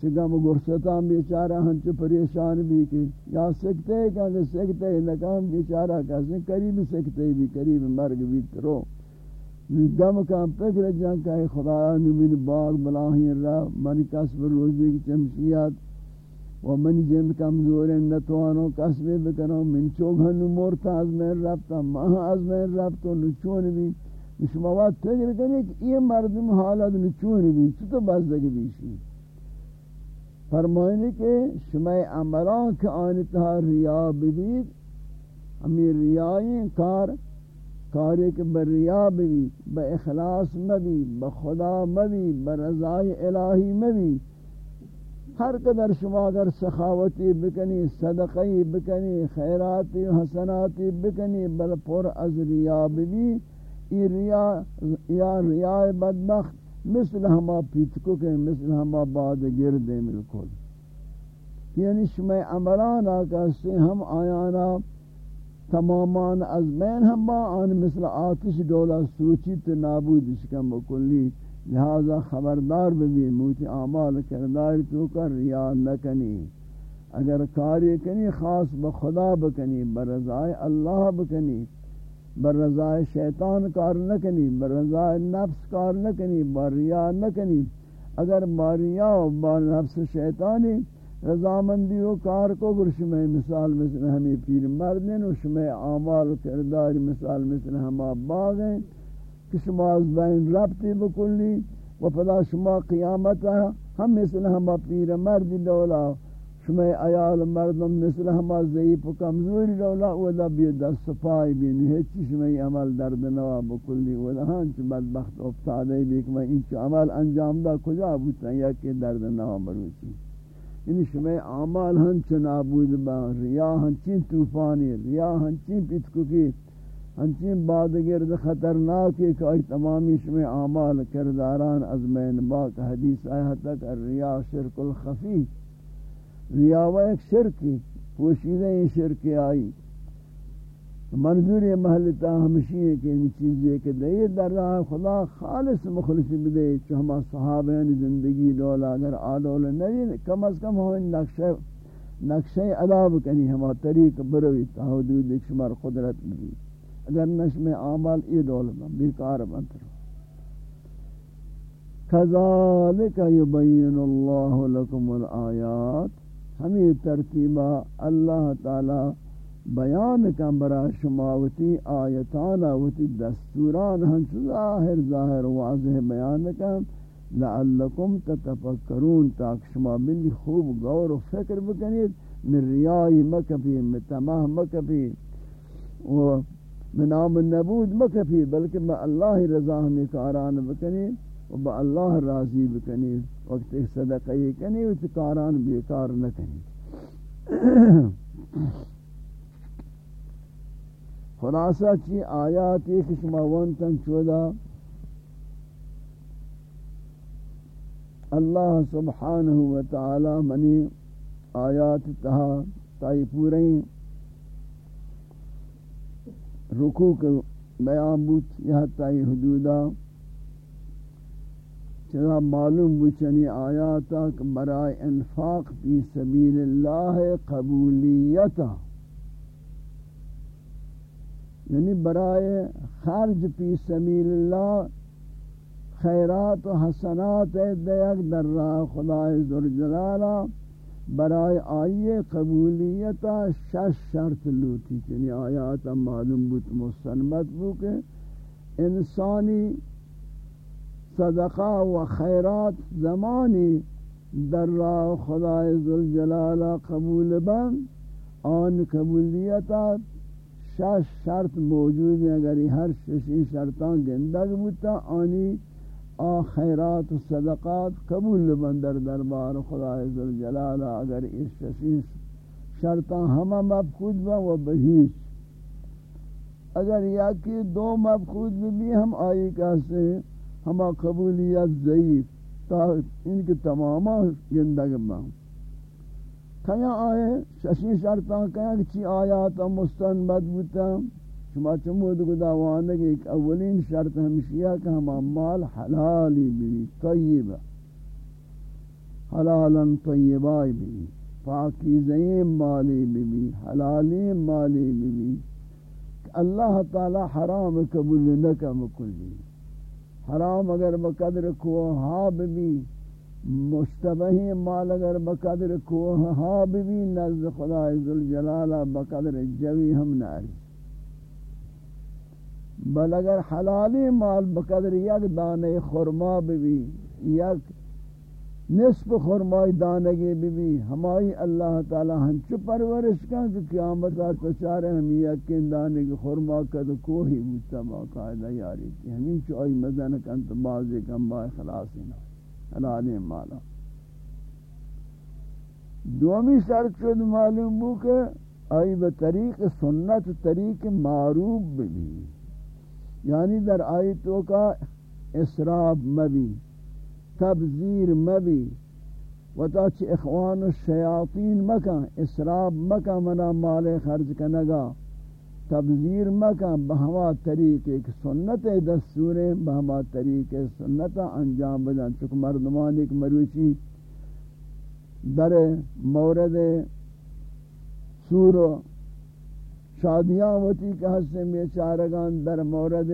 چگہ مگرستان بیچارہ ہنچو پریشان بھی کہ یا سکتے ہیں کہ سکتے ہیں نکام بیچارہ کہتے ہیں قریب سکتے بھی، قریب مرگ بھی ترو گم کا فکر جان کہ خدا نمین باغ بلاہی را، من کسب روزی کی چمشیات، و من جن کمزور نتوانو کسب بکنو، من چوگھن مورتا از میں ربتا ماہ از میں ربتا نچون بھی نشموات فکر کرنے کہ یہ مردم حالت نچون بھی چھتو بزدگی بیشی؟ فرمائنے کہ شمع عملان کے آنتہا ریا ببید ہمیں ریائیں کار کاری کہ بریا بھی با اخلاص مبی با خدا مبی با رضای الہی مبی۔ ہر قدر شما اگر سخاوتی بکنی، صدقی بکنی، خیراتی، حسناتی بکنی، بل پر از ریا بھی ای ریا، یا ریا بدبخت، مثل ہما پیتکو کے، مثل ہما باد گردے ملکل یعنی شما عملان آکا سے ہم آیانا تمامان از بین ہم با آن مثل آتش دولا سوچی تو نابود شکم بکلی لہذا خبردار بھی موتی اعمال کردار تو کر ریا نکنی. اگر کاری کنی، خاص بخدا بکنی برضائے اللہ بکنی. برضائے شیطان کار نکنی برضائے نفس کار نکنی بریا نکنی. اگر باریا و بار نفس شیطانی رضامندی و کار کو گرشمہ مثال مثل ہمیں پیر مردن و شمع اعمال و کردار مثال مثل ہما باغ ہیں، کہ شما از بین ربطی بکلی و پدا شما قیامت ہم مثل ہما پیر مردی دولا شما ایال مردم مثل ہما ضعیف و کمزوری دولا و دا بی دست پای بینی، ہیچی شما عمل درد نوا بکلی و دا ہنچ بدبخت افتادے بھی کہ میں انچو عمل انجام دا کجا بوتا، یا کہ درد نوا بروچی؟ یعنی شما اعمال ہن چنابود با، ریا ہن چین طوفانی، ریا ہن چین پیتکو کی ہنچین بعد گرد خطرناک ہے کہ آئی تمامی شمی اعمال کرداران از مین باق حدیث آیا تک ریا شرک الخفی. ریاوہ ایک شرکی، پوشیدہ شرک شرکی آئی. منظور یہ محلتا ہمشی ہے کہ ان چیزیں کہ دے در راہ خدا خالص مخلص بدے چو ہما صحابین زندگی دولا اگر آدول نبی کم از کم ہو نقشہ نقشہ عذاب کنی، ہما طریق بروی تا حدود شمار قدرت بھی اگر نشم عمل ای دول بن بیکار بنتر کذالک یبین اللہ لکم الآیات۔ ہمیں ترتیبہ اللہ تعالی بیان کم برا شماوتی آیتانا وتی دستوران ہنچ ظاہر ظاہر واضح بیان کم لعلکم تتفکرون تاک شما بلی خوب غور و فکر بکنید. من ریائی مکفی، من تمام مکفی. و من نام النبود مکفی بلکہ با اللہ رضا ہمیں کاران بکنید و با اللہ راضی بکنید. وقت صدقہ کنی و کاران بیکار نہ کنی خلاصہ چی آیات ایک شما وانتن چودا اللہ سبحانہ و تعالی منی آیات تہا تائی پوریں رکوع کے بیان بوت یہ تائی حدودہ چرا معلوم بچنی یعنی آیاتا برائے انفاق فی سبیل اللہ قبولیتا یعنی برائے خرج فی سبیل اللہ خیرات و حسنات دیکھ در راہ خدا ذوالجلالہ برائے آئیے قبولیتا شش شرط لوٹی یعنی آیاتا معلوم بت مستنبت بو کہ انسانی صدقہ و خیرات زمانی در راہ خدا ذوالجلالہ قبول بن، آن قبولیتا شش شرط موجود ہیں، اگر ہر ششی شرطان گندگ بودتا آنی آ خیرات و صدقات قبول بن در دربار خدا ذوالجلالہ اگر اس ششی شرطان ہمہ مبخود بن و بہیش۔ اگر یا کہ دو مبخود بھی ہم آئی کہتے ہیں ہما قبولیت ضعیف، تا ان کے تماما گندگ با کیا آئے؟ ششی شرطان کیا کہ چی آیاتا مستنبت بوتا شما چمود کو دعوانے ایک اولین شرط ہمشیہ کہ ہما مال حلالی بھی طیب حلالا طیبائی بھی پاکیزین مالی بھی حلالی مالی بھی اللہ تعالی حرام قبول نکم کلی۔ حرام اگر بقدر کوہ ہا بھی مشتبہی مال اگر بقدر کوہ ہا بھی نزد خدا ذوالجلالہ بقدر جوی ہم ناری بل اگر حلالی مال بقدر یک دانے خرما بھی یک نصف خرمائی دانگی بی بی ہمائی اللہ تعالی ہنچو پرورش کن کہ قیامت آتا چارے ہم یکین دانگی خرما کد کوہی بوتا باقاعدہ یاری کی ہمیں چو آئی مدن کن تو بازی کن بائی خلاصی نا حلالی مالا. دومی شرط شد معلوم بو کہ آئی بطریق سنت، طریق معروب بھی یعنی در آیتوں کا اسراب مبی، تبذیر مبی. و تا چھ اخوان الشیاطین مکا اسراب مکا منا مال خرج کنگا. تبذیر مکا بہما طریق ایک سنت دستور بہما طریق سنت انجام بدن. چک مردمان ایک مروچی در مورد سور شادیاں ہوتی کہ حسن بیچارگان در مورد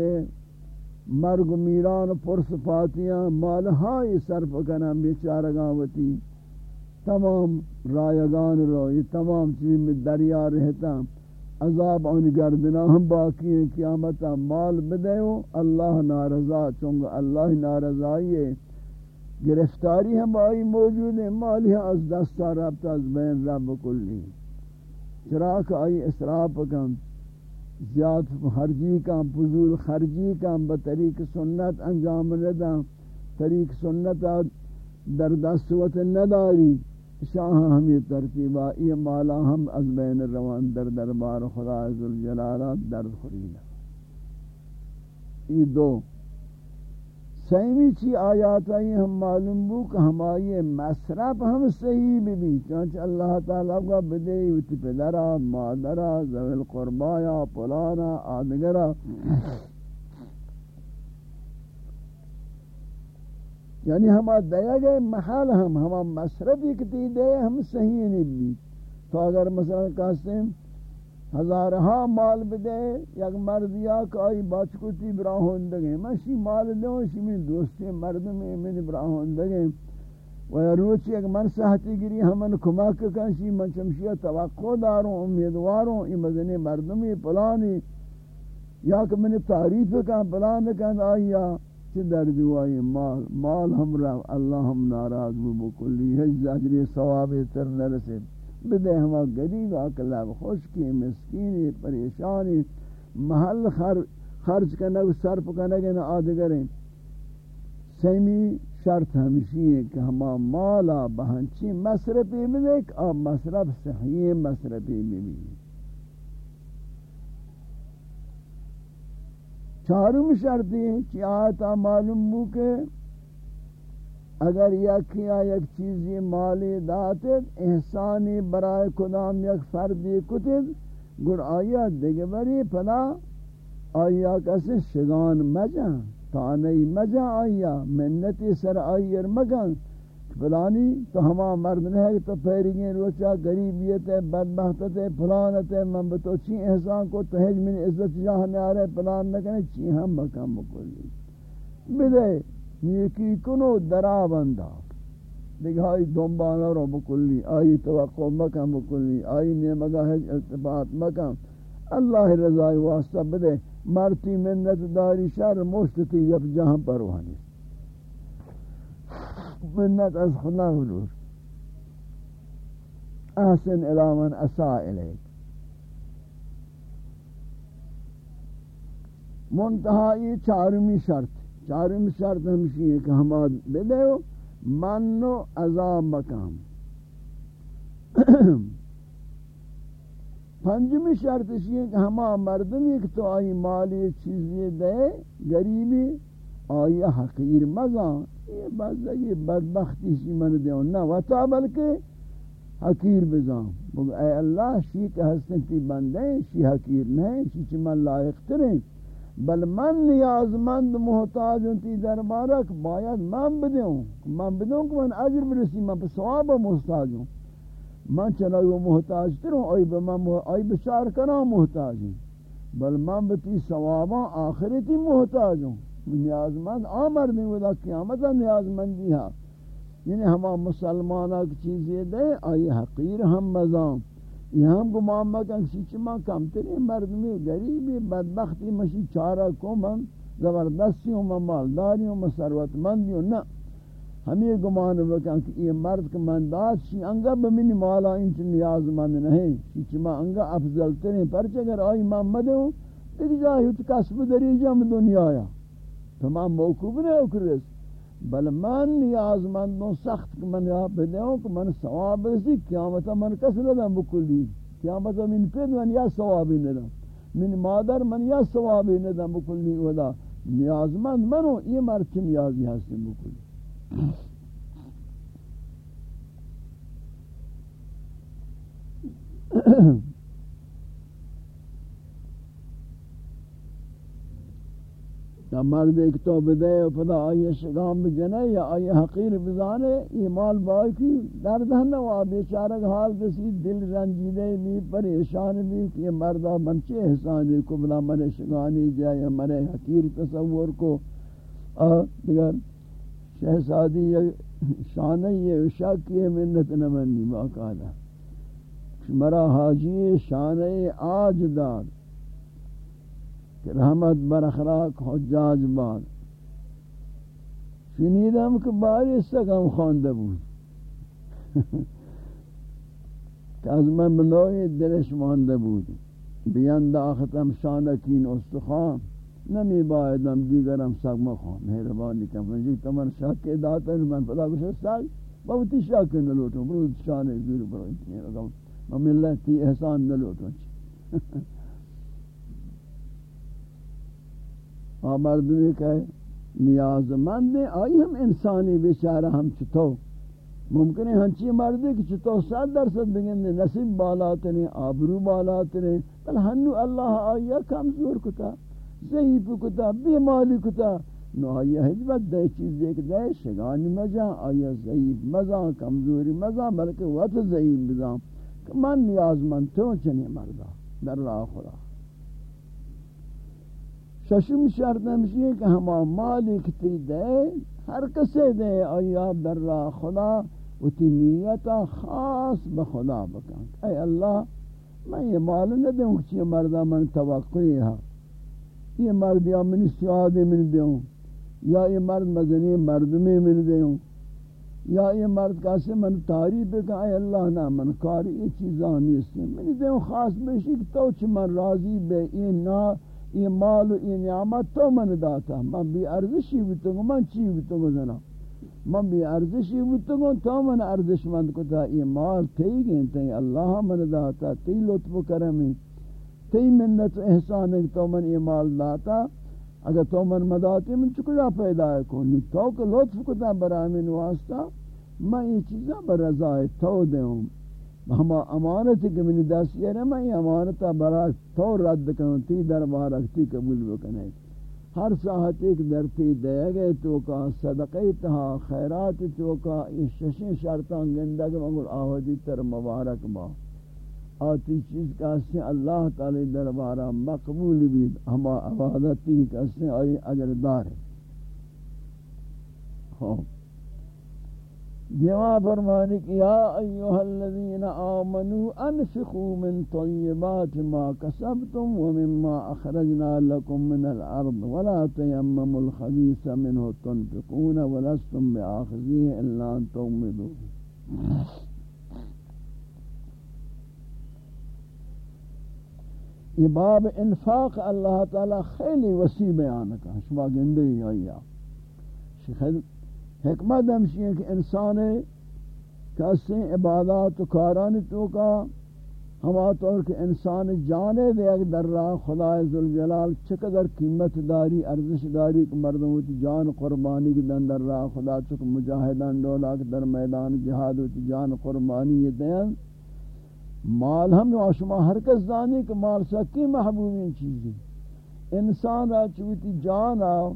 مرگ و میران و پرسفاتیاں مالہائی صرف کنا بیچارگاں وتی تمام رایگان رو یہ تمام چیز میں دریا رہتا عذاب ان گردنا ہم باقی ہیں قیامتا مال بدیو اللہ نارضا چونگا اللہ نارضائی ہے۔ گرفتاری ہم آئی موجود ہیں مالی از دستا ربط از بین رب کلی چراک آئی اسراف کن، زیاد خرجی کا فضول خرجی کا بطریق سنت انجام ندا طریق سنت در دستوت نداری۔ شاہ ہمیں ترتیبہ، یہ مالا ہم از بین روان در دربار خدا عزالجلالہ در خریدہ۔ یہ دو۔ سیمی چی آیات آئی ہم معلوم بو کہ ہمائی مصرف ہم صحیح بھی بھی چانچہ اللہ تعالیٰ کا بدے ویتی پدرہ، مادرہ زویل قربایا پلانا، آدگرہ۔ یعنی ہم دیا گئے محل ہم ہم مصرف اکتی دے ہم صحیح نہیں بھی۔ تو اگر مثلا کہتے ہیں ہزارہا مال بدے، یک مردیا کائی بچکتی براہوندگیں میں شی مال دوں، شی من دوستی مردم من براہوندگیں و یا روچی ایک من صحتی گری ہمن کمک کن، شی من چمشیہ توقع داروں، امیدواروں، ای مدنی مردمی پلانی۔ یا کہ من تعریف کن، پلان کن آئیا چی دردو آئی مال مال ہم رہا اللہ ہم ناراض بو بکلی ہے زجری ثواب تر نرسید۔ بدے ہما غریب اکلا خوشکی مسکینی، پریشانی، محل خر، خرچ کرنا صرف کرنا کہ نہ آدگریں سیمی شرط ہمشی ہے کہ ہما مالا بہنچی مصرفی ملے کہ آپ مصرف صحیح مصرفی ملے چارم شرطی کہ آیتا معلوم ہو کہ اگر یکیا یک چیزی مالی داتد احسانی برای کدام یک فردی کتد گر آیا دیگه بری پلا آیا کسی شگان مجن تانی مجن آیا، منتی سر آیر مگن فلانی تو ہما مرد نہیں تو پیرگین روچا غریبیت ہے، بدبختت ہے، فلانت ہے، من بتو چی احسان کو تہج من عزت جہاں نے آ رہے پلان نہ کرنے چی ہم مکم بکلی بدے، نیکی کنو درا بندا دیکھ آئی دنبانا رو بکلی آئی توقع مکم بکلی آئی نیمگا ہے التباط مکم اللہ رضای واسطہ بدے، مرتی منت داری شر مشتتی جب جہاں پر پروانی منت از خدا حلور احسن الامن اسا الیک منتہائی چارمی شرط. چارم شرط ہمشی ہے کہ ہم بدے ہو. منو عذاب مکام پنجمی شرط ہے کہ ہما مردم ایک تو آئی مالی چیزی دے گریبی آئی حقیر مزان یہ بزدگی بدبختی سی من دے نہ وطا بلکہ حقیر بزان اے اللہ شی کہ ہستن تی بندے شی حقیر نہیں شی چی من لائق ترین بل من نیازمند محتاج انتی دربارک باید من بدوں من بدوں کہ من عجر برسی من پر ثواب محتاج ہوں من چنائی وہ محتاج تروں آئی بمن آئی بشار کرا محتاج ہوں بل من بتی ثوابا آخرتی محتاج ہوں نیازمند آمر نہیں ودا قیامتا نیازمندی ہاں۔ یعنی ہما مسلمانہ کی چیزیں دے آئی حقیر ہم مزام۔ یہ ہم کو معاملہ کہ کسی ماں کم تری مردمی، غریبی، بدبختی، مشی چارہ کو من زبردستی ہوں من مالداری ہوں من ثروت مندی ہوں نا ہم یہ گمان بکن کہ یہ مرد کے مندات شی انگا بمینی مالا انچ نیاز مند نہیں۔ شی ماں انگا افضل ترین پرچہ، اگر آئی محمد ہوں تیری جاہی تو کسب دری جم دنیا آیا۔ تو ماں موقوب نہیں اکرس بل من نیاز مند و سخت کہ من یہاں پہ دیوں کہ من ثواب رسی قیامتا من کس ندم بکلی قیامتا من پید من یا ثوابی ندم من مادر من یا ثوابی ندم بکلی ودا نیاز مند منو یہ مرچ نیازی ہستن بکلی یا مرد ایک تو بدے و پدا آئی شگام بجنے یا آئی حقیر بزانے، یہ مال بائی کی درد ہے نوا بیچارک حال کسی دل رنجیدے بھی، پریشان بھی، کہ یہ مردہ منچے احسانی کو بلا من شگانی جائے من حقیر تصور کو۔ دیگر شہزادی شانی یہ شک، یہ منت نمانی باقاعدہ مرا حاجی شانی آج دار۔ کہ رحمت بر اخلاق حجاج باد. شنیدم کہ باری سکم خوانده بود. کہ از من بلوی دلش مانده بود. بیان داختم شانکین استخان نمی بایدم دیگرم سگ مخوان. مہربانی کم فرنجی تمر شک کے داتا ہے من پدا کچھ سگ. بہتی شک نلوٹوں برو شانے زیر برو. من ملت تی احسان نلوٹوں ہاں مردمی کہ نیاز مند آئی ہم انسانی بیچارہ ہم چطو ممکن ہے ہنچی مردی کہ چطو سات درصد بگن نصیب بالات نے آبرو بالات نے بل ہنو اللہ آیا کمزور کتا، ضعیف کتا بیمالی کتا۔ نو آیا حجبت دے چیز ایک دے شگانی مجا آیا ضعیف مزا کمزوری مزا بلکہ وقت ضعیف بزام کہ من نیاز من تو چنی مردا در راہ خدا ششم شرط ہمشی ہے کہ ہما مالک تی دے ہر کسے دے آیا در راہ خدا و تی نیتا خاص بخدا بکن. اے اللہ میں یہ مال نہ دوں کچھ مردہ من توقعی ہے یہ مرد یا منی سیادی من دوں یا یہ مرد مزنی مردمی من دوں یا یہ مرد کیسے من تعریف کہ اے اللہ نا من کاری یہ چیزاں نہیں من دوں خاص بیشی کہ تو چھ من راضی بے یہ نا یہ مال و یہ نعمت تو من داتا. من بھی ارزشی بیتوں من چی بیتوں زنا من بھی ارزشی بیتوں تو من ارزش مند کتا یہ مال تی گئن تی اللہ من داتا. تی لطف کرمی تی منت احسان تو من یہ مال داتا. اگر تو من مداتی، من چکلا پیدا ہے کونی تو کہ لطف کتا برای من واسطہ میں یہ چیزاں برزائے تو دے ہوں ہم امانت کہ منی دست یہ رہے میں امانتا برا تو رد کروں تی دربار اکتی قبول بکنے ہر ساحت ایک درتی دے گئے تو کا صدقی تہا خیرات تو کا یہ ششن شرطان گندگ مگر آہدی تر مبارک با آتی چیز کا سے اللہ تعالی دربارہ مقبول بھی ہما عبادتی کا سے آئی اجر دار ہے خوب جواب فرمانی کہ یا ایوہ الذین آمنوا انفقوا من طیبات ما کسبتم ومما اخرجنا لکم من الارض ولا تیمموا الخبیث منه تنفقون ولستم بآخذیه الا ان تومدوا یہ باب انفاق اللہ تعالی خیلی وسیع بیان کا شما گندے ہی آیا شیخ حکمت ہمشی ہے کہ انسان کسی عبادات و کارانی تو کا ہما طور کہ انسان جانے دے اگر در راہ خدا ذوالجلال چقدر قیمت داری، ارزش داری کہ مردوں ہوتی جان قربانی کی دن در راہ خدا چک مجاہدان ڈولا کہ در میدان جہاد ہوتی جان قربانی یہ دین۔ مال ہم شما ہر کس دانی کہ مال سکی محبوبین چیزی انسان را جان آو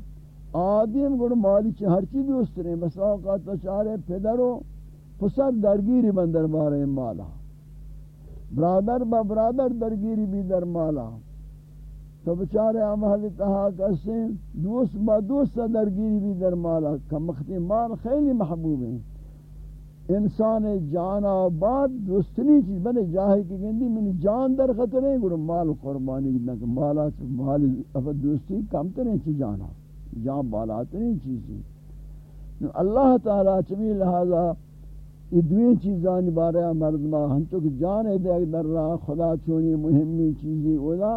آدم گڑ مالی چھ ہر چیز دوست رہے بس اوقات تو چارے پدر و پسر درگیری من دربارے مالا۔ برادر با برادر درگیری بھی در مالا۔ تو بچارے عمل تہا کسے دوست با دوست درگیری بھی در مالا۔ کمختی مال خیلی محبوب ہیں۔ انسان جان آباد دوستنی چیز بنے جاہی کی گندی منی جان در خطر ہے گڑ مال قربانی مالا مال دوستی کم ترین چی جانا جان بالاترین چیزی اللہ تعالی چمی لہذا یہ دوئیں چیزانی بارے مردمہ ہنچو کہ جانے دے در راہ خدا چونی مہمی چیزی اولا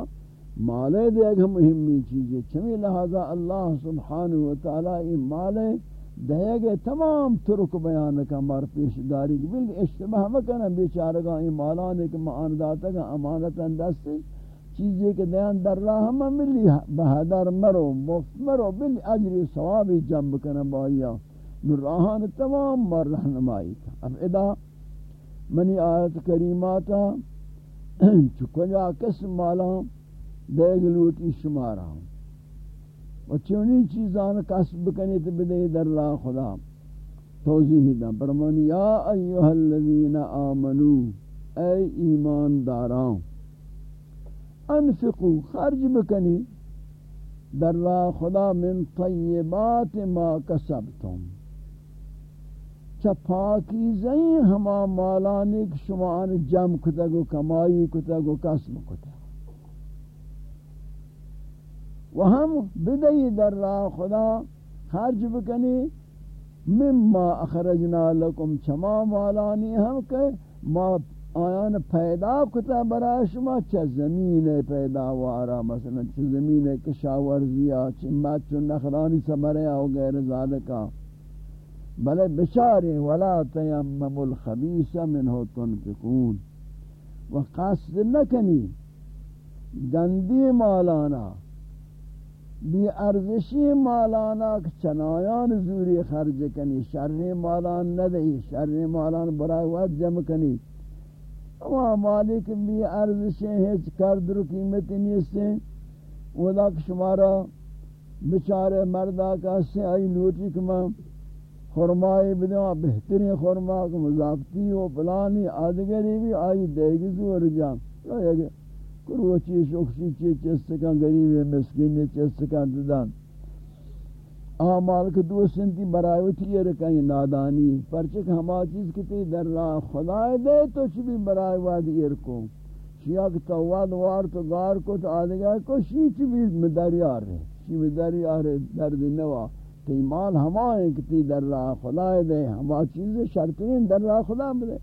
مالے دے گا مہمی چیزی چمی لہذا اللہ سبحانہ وتعالی یہ مالے دے گے تمام ترک بیان کا مار پیش داری بلکہ اشتباہ مکنہ بیچارگاہ یہ مالانے کے معانداتا کا امانتا دستی چیزی کہ دیان در راہ ہم ملی بہدر مرو مفت مرو، بل اجر ثوابی جنب کرنا بایا نور راہان تمام مر رہنمائی کا اب ادا منی آیت کریماتا چکجا کس مالا دیگ لوٹی شمارا. و چونی چیزان کسب کنی تو بدے در راہ خدا. توضیح دا برمانی یا ایوہ الذین آمنو اے ایمان داران انفقو، خرج بکنی. در راہ خدا من طیبات ما کسبتم. چا پاکی زین ہما مالانی کہ شما ان جم کتگو کمائی کتگو کسب کتگو و ہم بدئی در راہ خدا خرج بکنی. مما اخرجنا لکم، چما مالانی ہم کہ ما آیان پیدا کتا برای شما چه زمین پیدا وارا مثلا چه زمین کشاورزیا چه مچ و نخرانی سمریا و غیر ذالکا بلے بشاری، ولا تیمم الخبیث منه تنفقون. و قصد نکنی گندی مالانا. بی ارزشی مالانا چنایان زوری خرج کنی. شر مالان ندهی. شر مالان برای وقت جمع کنی. اما مالی که بی ارزشی هیچ کرد رو قیمت نیستی ودا که شمارا بچار مردا کا سے آئی لوٹی کہ میں خرمائی بدوں بہترین خرما کو مضافتی و پلانی آدگری بھی آئی دے گی زور جام کروچی شخصی چی چستکان غریب، مسکین چستکان ددان۔ آمال کے دو سنتی برایوتی یہ رکھیں نادانی. پرچک ہما چیز کتی در راہ خدا دے تو چی بھی برای وادی ارکو شیعہ کہ تواد وار تو گار کو تو آدھگا کو شی چی بھی مداری آ رہے شی مداری آ رہے درد نوا. تی مال ہما ہے کتی در راہ خدا دے. ہما چیز شرطین در راہ خدا بدے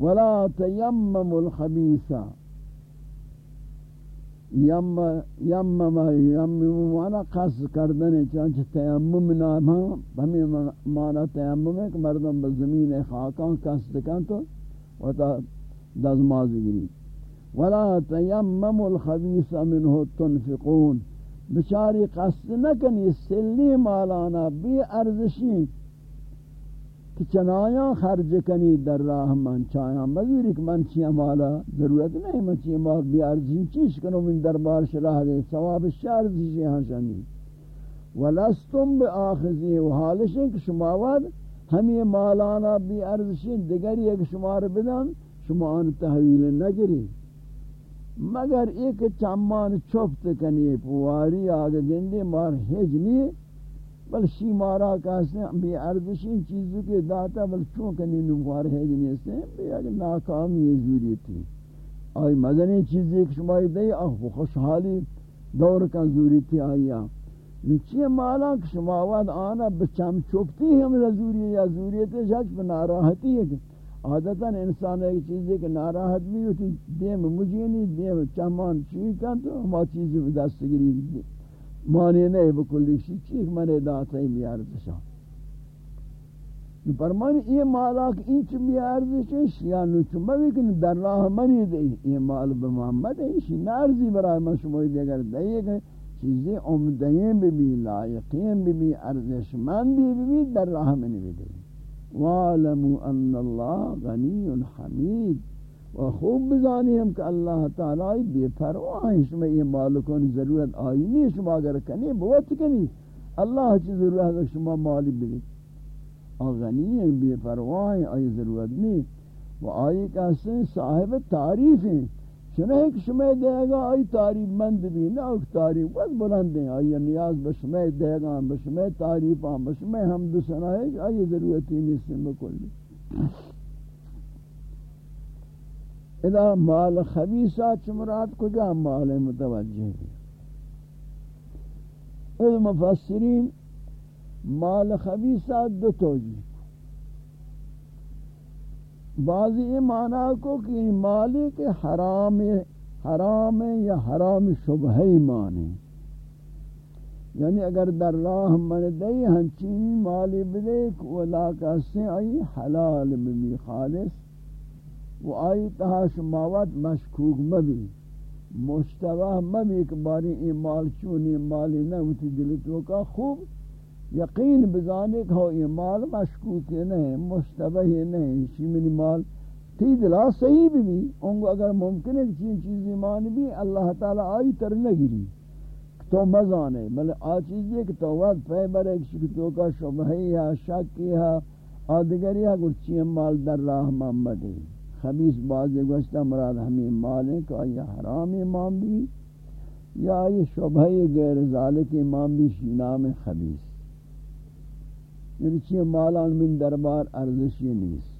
ولا تيمم الخبيث یم یم ما یم وانا قص کردن چانچ تیمم نام ہمیں مانا تیمم ہے کہ مردم بزمین خاکان قصد کن تو و وتا دزمازی گری ولا تیمم الخبیث منه تنفقون بچاری قصد نکنی سلی مالانا بی ارزشی کہ چنایاں خرج کنی در راہ من چایاں. مزوری کہ من چیاں مالا؟ ضرورت نہیں من چیاں مال بیارزی چیش کنو من دربار شراہ دے؟ ثواب شعر دیشی ہاں شنی ولستم بے آخذی. و حالش ہے کہ شماواد ہم یہ مالانا بی ارزشی دگری ایک شمار بدن شما آن تحویل نگری. مگر ایک چمان چوپت کنی، پواری آگے گندے مار ہج نہیں بل شی مارا کہتے ہیں بے ارزشی چیزوں کے داتا بل چون کنی نموار ہے جنہیں سے بے اگر ناکامی یہ زوری تھی۔ آئی مدنی چیزیں ایک شمائی دے آخ خوشحالی دور کا زوری تھی آئیا نچی مالا کہ شماواد آنا بچم چوپتی ہم زوری یا زوریت جج پر ناراحتی ہے کہ۔ عادتا انسان ایک چیز ہے کہ ناراحت بھی ہوتی، دیم مجھے نہیں، دیم چمان چوئی کا تو ہما چیزیں دست گری نہیں بکلی شی چیک منے داتا ہی بیارتشا فرمانی یہ مالا کہ این چی بیارتشا شیانو چمہ بھی کہ در راہ منی دے یہ مال بمحمد ہے شی نارزی برای من شموی دیگر دے کہ چیزیں عمدین بھی بھی لائقین بھی بھی ارزش مندی بھی بھی در راہ منی بھی دے وَعَلَمُوا أَنَّ اللَّهَ غَنِيٌّ حَمِيدٌ و خوب بزانی ہم کہ اللہ تعالی بے پرواہ ہیں، شما یہ مالکون ضرورت آئی نہیں، شما اگر کنی بوت کنی، اللہ چی ضرورت ہے، شما مالی بلی غنی ہیں، بے پرواہ ہیں، آئی ضرورت نہیں۔ و آئی کہتے صاحب تعریف ہیں۔ چنہ ہے کہ شما دے گا، آئی تعریف مند بھی نہ اوک تعریف بہت بلند ہیں۔ آئی نیاز بشما دے گا بشما تعریف ہاں، آن بشما حمد و سنہ آئی ضرورت ہی نہیں سے بکلی اذا مال خبیثہ چمرات کجا مال متوجہ بھی مفسرین مال خبیثہ دو توجہ بعضی یہ معنی کو کہ مالی کے حرام حرام یا حرام شبہ معنی یعنی اگر در راہ من دئی ہنچینی مالی بدے کو علاقہ سے آئی حلال بمی خالص و آئی تہا شماوات مشکوک مبی. مشتبہ مبی کہ باری این مال چونی مالی نوتی دلتو کا خوب یقین بزانے کہ یہ مال مشکوک نہیں مشتبہ نہیں اسی منی مال؟ تی دلا صحیح بھی بھی انگو اگر ممکن ہے کہ چین چیزی مانی بھی اللہ تعالی آئی تر نگری تو مزانے بلے آ چیز یہ کہ تو وقت پہ برے کا شبہی ہے شکی ہے آدگری ہے کہ چین مال در راہ محمد ہے خبیث باز گوشتا مراد ہمیں مال ہیں کہ یہ حرام امام بھی، یا یہ شبہ غیر ذالک امام بھی نام خبیث۔ یعنی چیئے مالان من دربار ارزشی نیست۔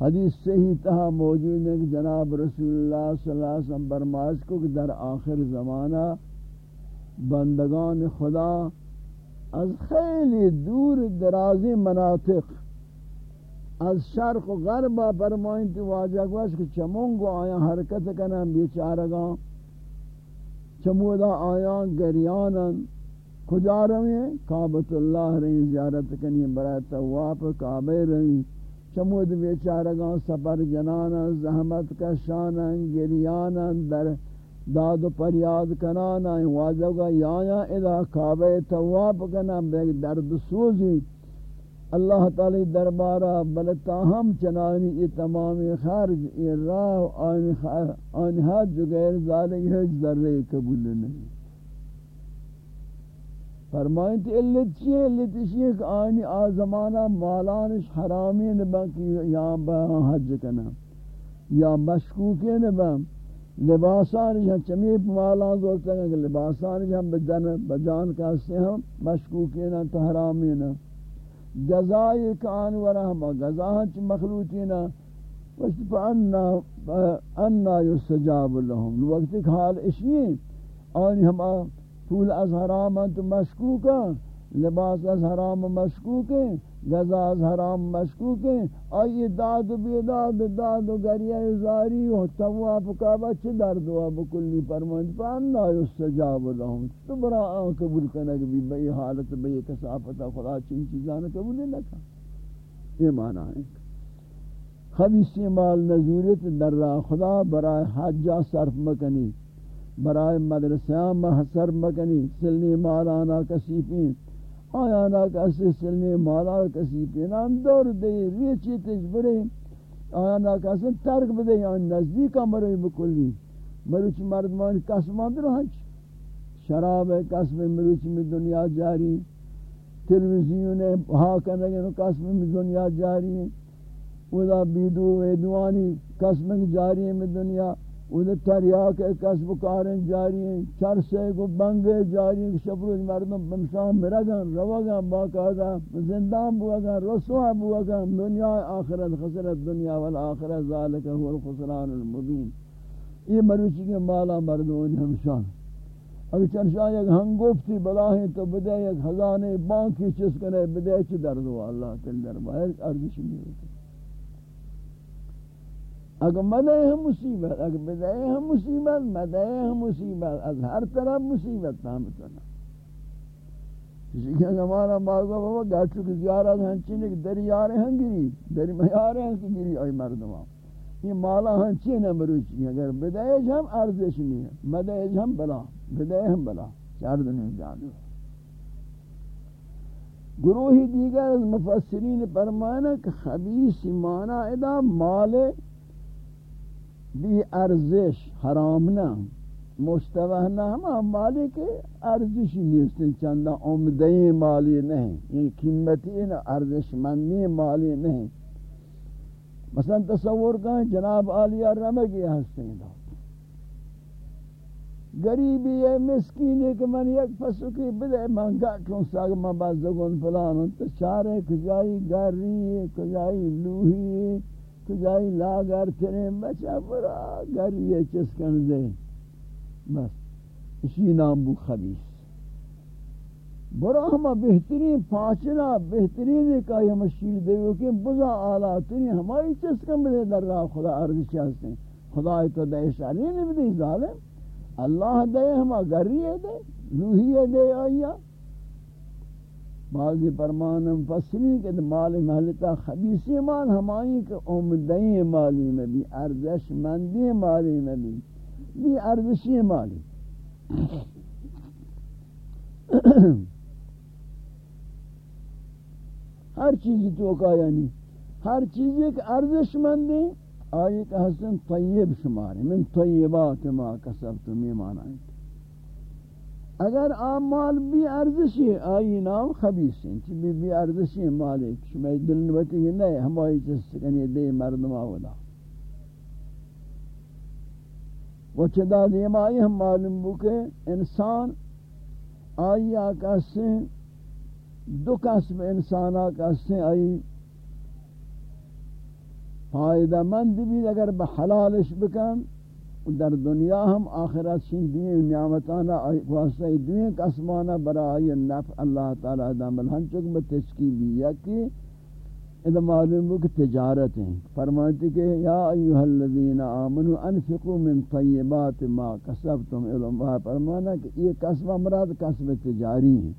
حدیث صحیح تہا موجود ہے کہ جناب رسول اللہ صلی اللہ علیہ وسلم برماز کو کہ در آخر زمانہ بندگان خدا از خیلی دور درازی مناطق از شرق و غرب فرمائیں تو واجہ گوش کہ چمونگو آیا حرکت کنن بیچارگاں چمودا آیا گریانن کجا رویں کعبت اللہ رہیں زیارت کنی برای تواف کعبے رہیں چمود بیچارگان سفر جنانا زحمت کشانا گریانا در داد و پریاد کنانا واجب کا یا یا اذا کعبہ تواب کنا بے درد سوزی. اللہ تعالی دربارہ بلتا ہم چنانی یہ تمام خارج، یہ راہ آن حد جو غیر ذالک ہے ذرے قبول نہیں۔ فرمائیں تی علت چیئے؟ علت چیئے کہ آنی آزمانہ مالانش حرامی نبا یا با حج کنا، یا مشکوکی نبا لباسان جہاں چمیب مالان زورتا ہے کہ لباسان جہاں بجان بجان کہتے ہیں مشکوکی نا تو حرامی نا کان ورحم گزاہن چی مخلوطینا وشت پا انا یستجاب لهم. وقت ایک حال اشیئے آنی ہما پول از حرامت تو لباس از حرام مشکوک ہیں غذا از حرام مشکوک ہیں آئی داد و بیداد، داد و گریہ زاری و تواف کعبہ چھ درد و بکلی پرمند فرمند فانا یستجاب لهم. تو برا آن قبول کنک بھی بئی حالت بئی کسافتا خدا چین چیزانا قبول نکا یہ معنی ہے۔ خبیثی مال نزورت در راہ خدا برای حجہ صرف مکنی برائے مدرسیاں محصر مکنی، سلنی مالانا کسیفین کسیپین آیانا کسی سلنی مالانا کسیپین ہم دور دے ریچی تجبری آیانا کسی ترک بدے یعنی نزدیک مروی بکلی مروچ مردمان قسمان در ہنچ؟ شراب قسم مروچ میں دنیا جاری۔ تلویزیون ہاں کنگے قسم میں دنیا جاری۔ ودا بیدو ویدوانی قسم جاری ہے میں دنیا۔ وہ تریاک کسب کارن جاری ہیں چرسے کو بنگے جاری ہیں شبروز جی مردم بمشان برگن روگن باقاعدہ زندان بوگن رسوہ بوگن دنیا آخرت، خسرت، دنیا والآخرت، ذالک هو الخسران المبین۔ یہ مروچی کے مالا مردون ہمشان۔ اگر چرشاہ یک ہنگوفتی بلاہیں تو بدے یک خزانے بانکی چس کنے بدے چھ دردو اللہ تل دربا ہے ارزش نہیں ہوتی۔ اگر مدے ہم مصیبت، اگر بدے ہم مصیبت، مدے ہم مصیبت، از ہر طرف مصیبت پہمتنا کسی کہ ہمارا مارگا بابا گاچو کی زیارت ہنچینے کہ دری آرے ہن گری، دری میارے ہن کی گری آئی مردمہ یہ مالا ہنچینے مروچی اگر بدے ہم ارزش نہیں ہے مدے ہم بلا، بدے ہم بلا۔ چار دنیا جانو گروہی دیگر از مفسرین فرمانا کہ خبیث مانا ادا مال بی ارزش حرام نہ مشتبہ نہ ہم مالی کے ارزشی نیستن چندہ عمدہی مالی نہیں یعنی قیمتی نہ ارزش مندی مالی نہیں مثلا تصور کریں جناب عالیہ رمگی ہستیں دا گریبی ہے مسکین ہے کہ من یک پسکی بدے من گاٹھوں ساگ، من بازدگون فلان. تو چارے کجائی گری ہے کجائی لوہی ہے کجائی لاغر چنے بچا برا گر یہ چسکن دے بس. اسی نام بو خبیث. برا ہما بہترین پانچنا بہترین کہا ہم شیل دے کہ بزا آلاتنی ہماری چسکن دے در راہ خدا عرض چاہتے ہیں خدا تو دے شاری نہیں بدے ظالم. اللہ دے ہما گری دے روحی دے آئیا بعضی فرمان مفسرین کہ مال محلتا خبیثی مال، ہمائی کہ امدئی مالی میں بھی ارزش مندی مالی میں بھی بھی ارزشی مالی۔ ہر چیزی تو کا یعنی ہر چیز ایک ارزش مندی آئی کہ حسن طیب شمارے من طیبات ما کسبتم یہ معنی ہے اگر آم مال بی ارزشی، آئی نام خبیث ہیں چی بی بی ارزشی مالک شما دل نوٹی گی نہیں ہمائی چیز سکنی دے مردم آودا وہ چدا دیم آئی ہم معلوم بو کہ انسان آئی آکا سے، دو قسم انسان آکا سے آئی فائدہ مند بھی اگر بحلالش بکن در دنیا ہم آخرت شین دین نعمتانا واسطہ دین قسمانا برای نفع اللہ تعالی دامل ہم چک میں تشکیلی کہ اذا معلوم ہو کہ تجارت ہیں فرماتے کہ یا ایوہ الذین آمنوا انفقوا من طیبات ما کسبتم علم فرمانا کہ یہ قسم مراد قسم تجاری. ہیں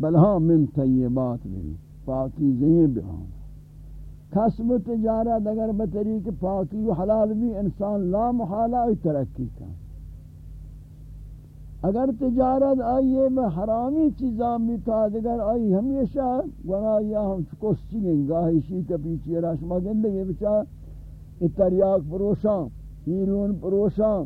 بل ہاں من طیبات بھی پاکی زہیں بھی ہاں کسب و تجارت اگر بطریق پاکی و حلال بھی انسان لا محالہ ترقی کا۔ اگر تجارت آئیے میں حرامی چیزاں بھی تا اگر آئی ہمیشہ گناہیا ہم چکوسچی گئیں گاہی شی کا پیچھے راشما گندگی بچا اتریاک پروشاں، ہیرون پروشاں،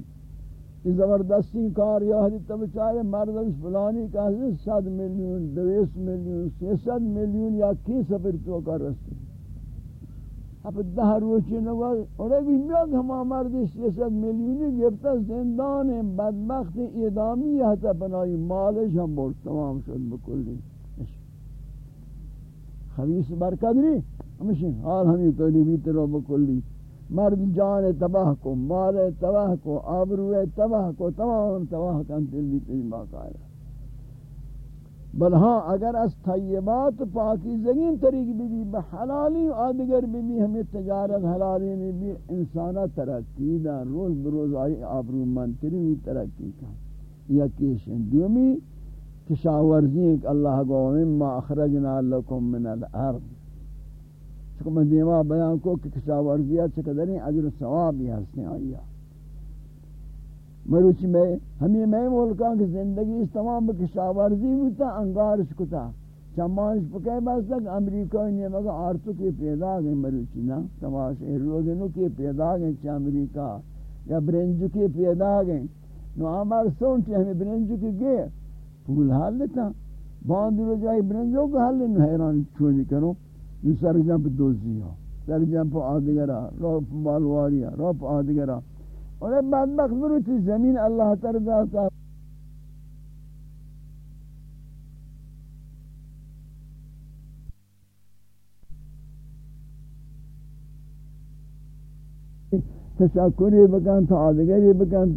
یہ زبردستی کار یا حدیث تب چاہے مردش فلانی کا حضرت سات ملیون، دویس ملیون سیست ملیون یا کی سفر تو کر رستے ہیں؟ اب دہ روچی نواز اور بھی میاد ہما مردش سیست ملیونی گفتا زندان بدبخت ادامی حتا بنائی مالش ہم بورد تمام شد بکلی۔ خبیص برقدری ہمشن حال ہمیں تولی بیت رو بکلی۔ مرد جان تباہ کو، مال تباہ کو، آبرو تباہ کو، تمام تباہ کن دل بھی باقاعدہ بل ہاں اگر از طیبات پاکی زگین طریق بھی بھی بحلالی آدگر بھی بھی ہمیں تجارت حلالی میں بھی انسانہ ترقی دا، روز بروز آئی آبرو منتری ترقی کا یا کیشن دومی کشاورزی کہ اللہ گو مما اخرجنا لکم من الارض. چکہ میں دیما بیان کو کہ کشاورزیہ چقدر اجر ثواب ہستے آئیا مروچی میں، ہمیں میں ملکان کی زندگی اس تمام کشاورزی ہوتا انگارش کتا چمانش پکے بس تک امریکہ نے مگا آرتو کے پیدا گئے مروچی نا تماشے روگنو کے پیدا گئے چا امریکہ، یا برنجو کے پیدا گئے۔ نو آمار سونٹی ہمیں برنجو کے گئے پول حال لیتا باندھ رو جائے برنجو کا حال لینا حیران چھوڑی کرو۔ یہ سر جنپ دوزی ہو سر جنپ آدگرہ روپ مالواریا روپ آدگرہ اور ایک بدبخت بروتی زمین اللہ ترضا کا تشکری بکن تا آدگری بکن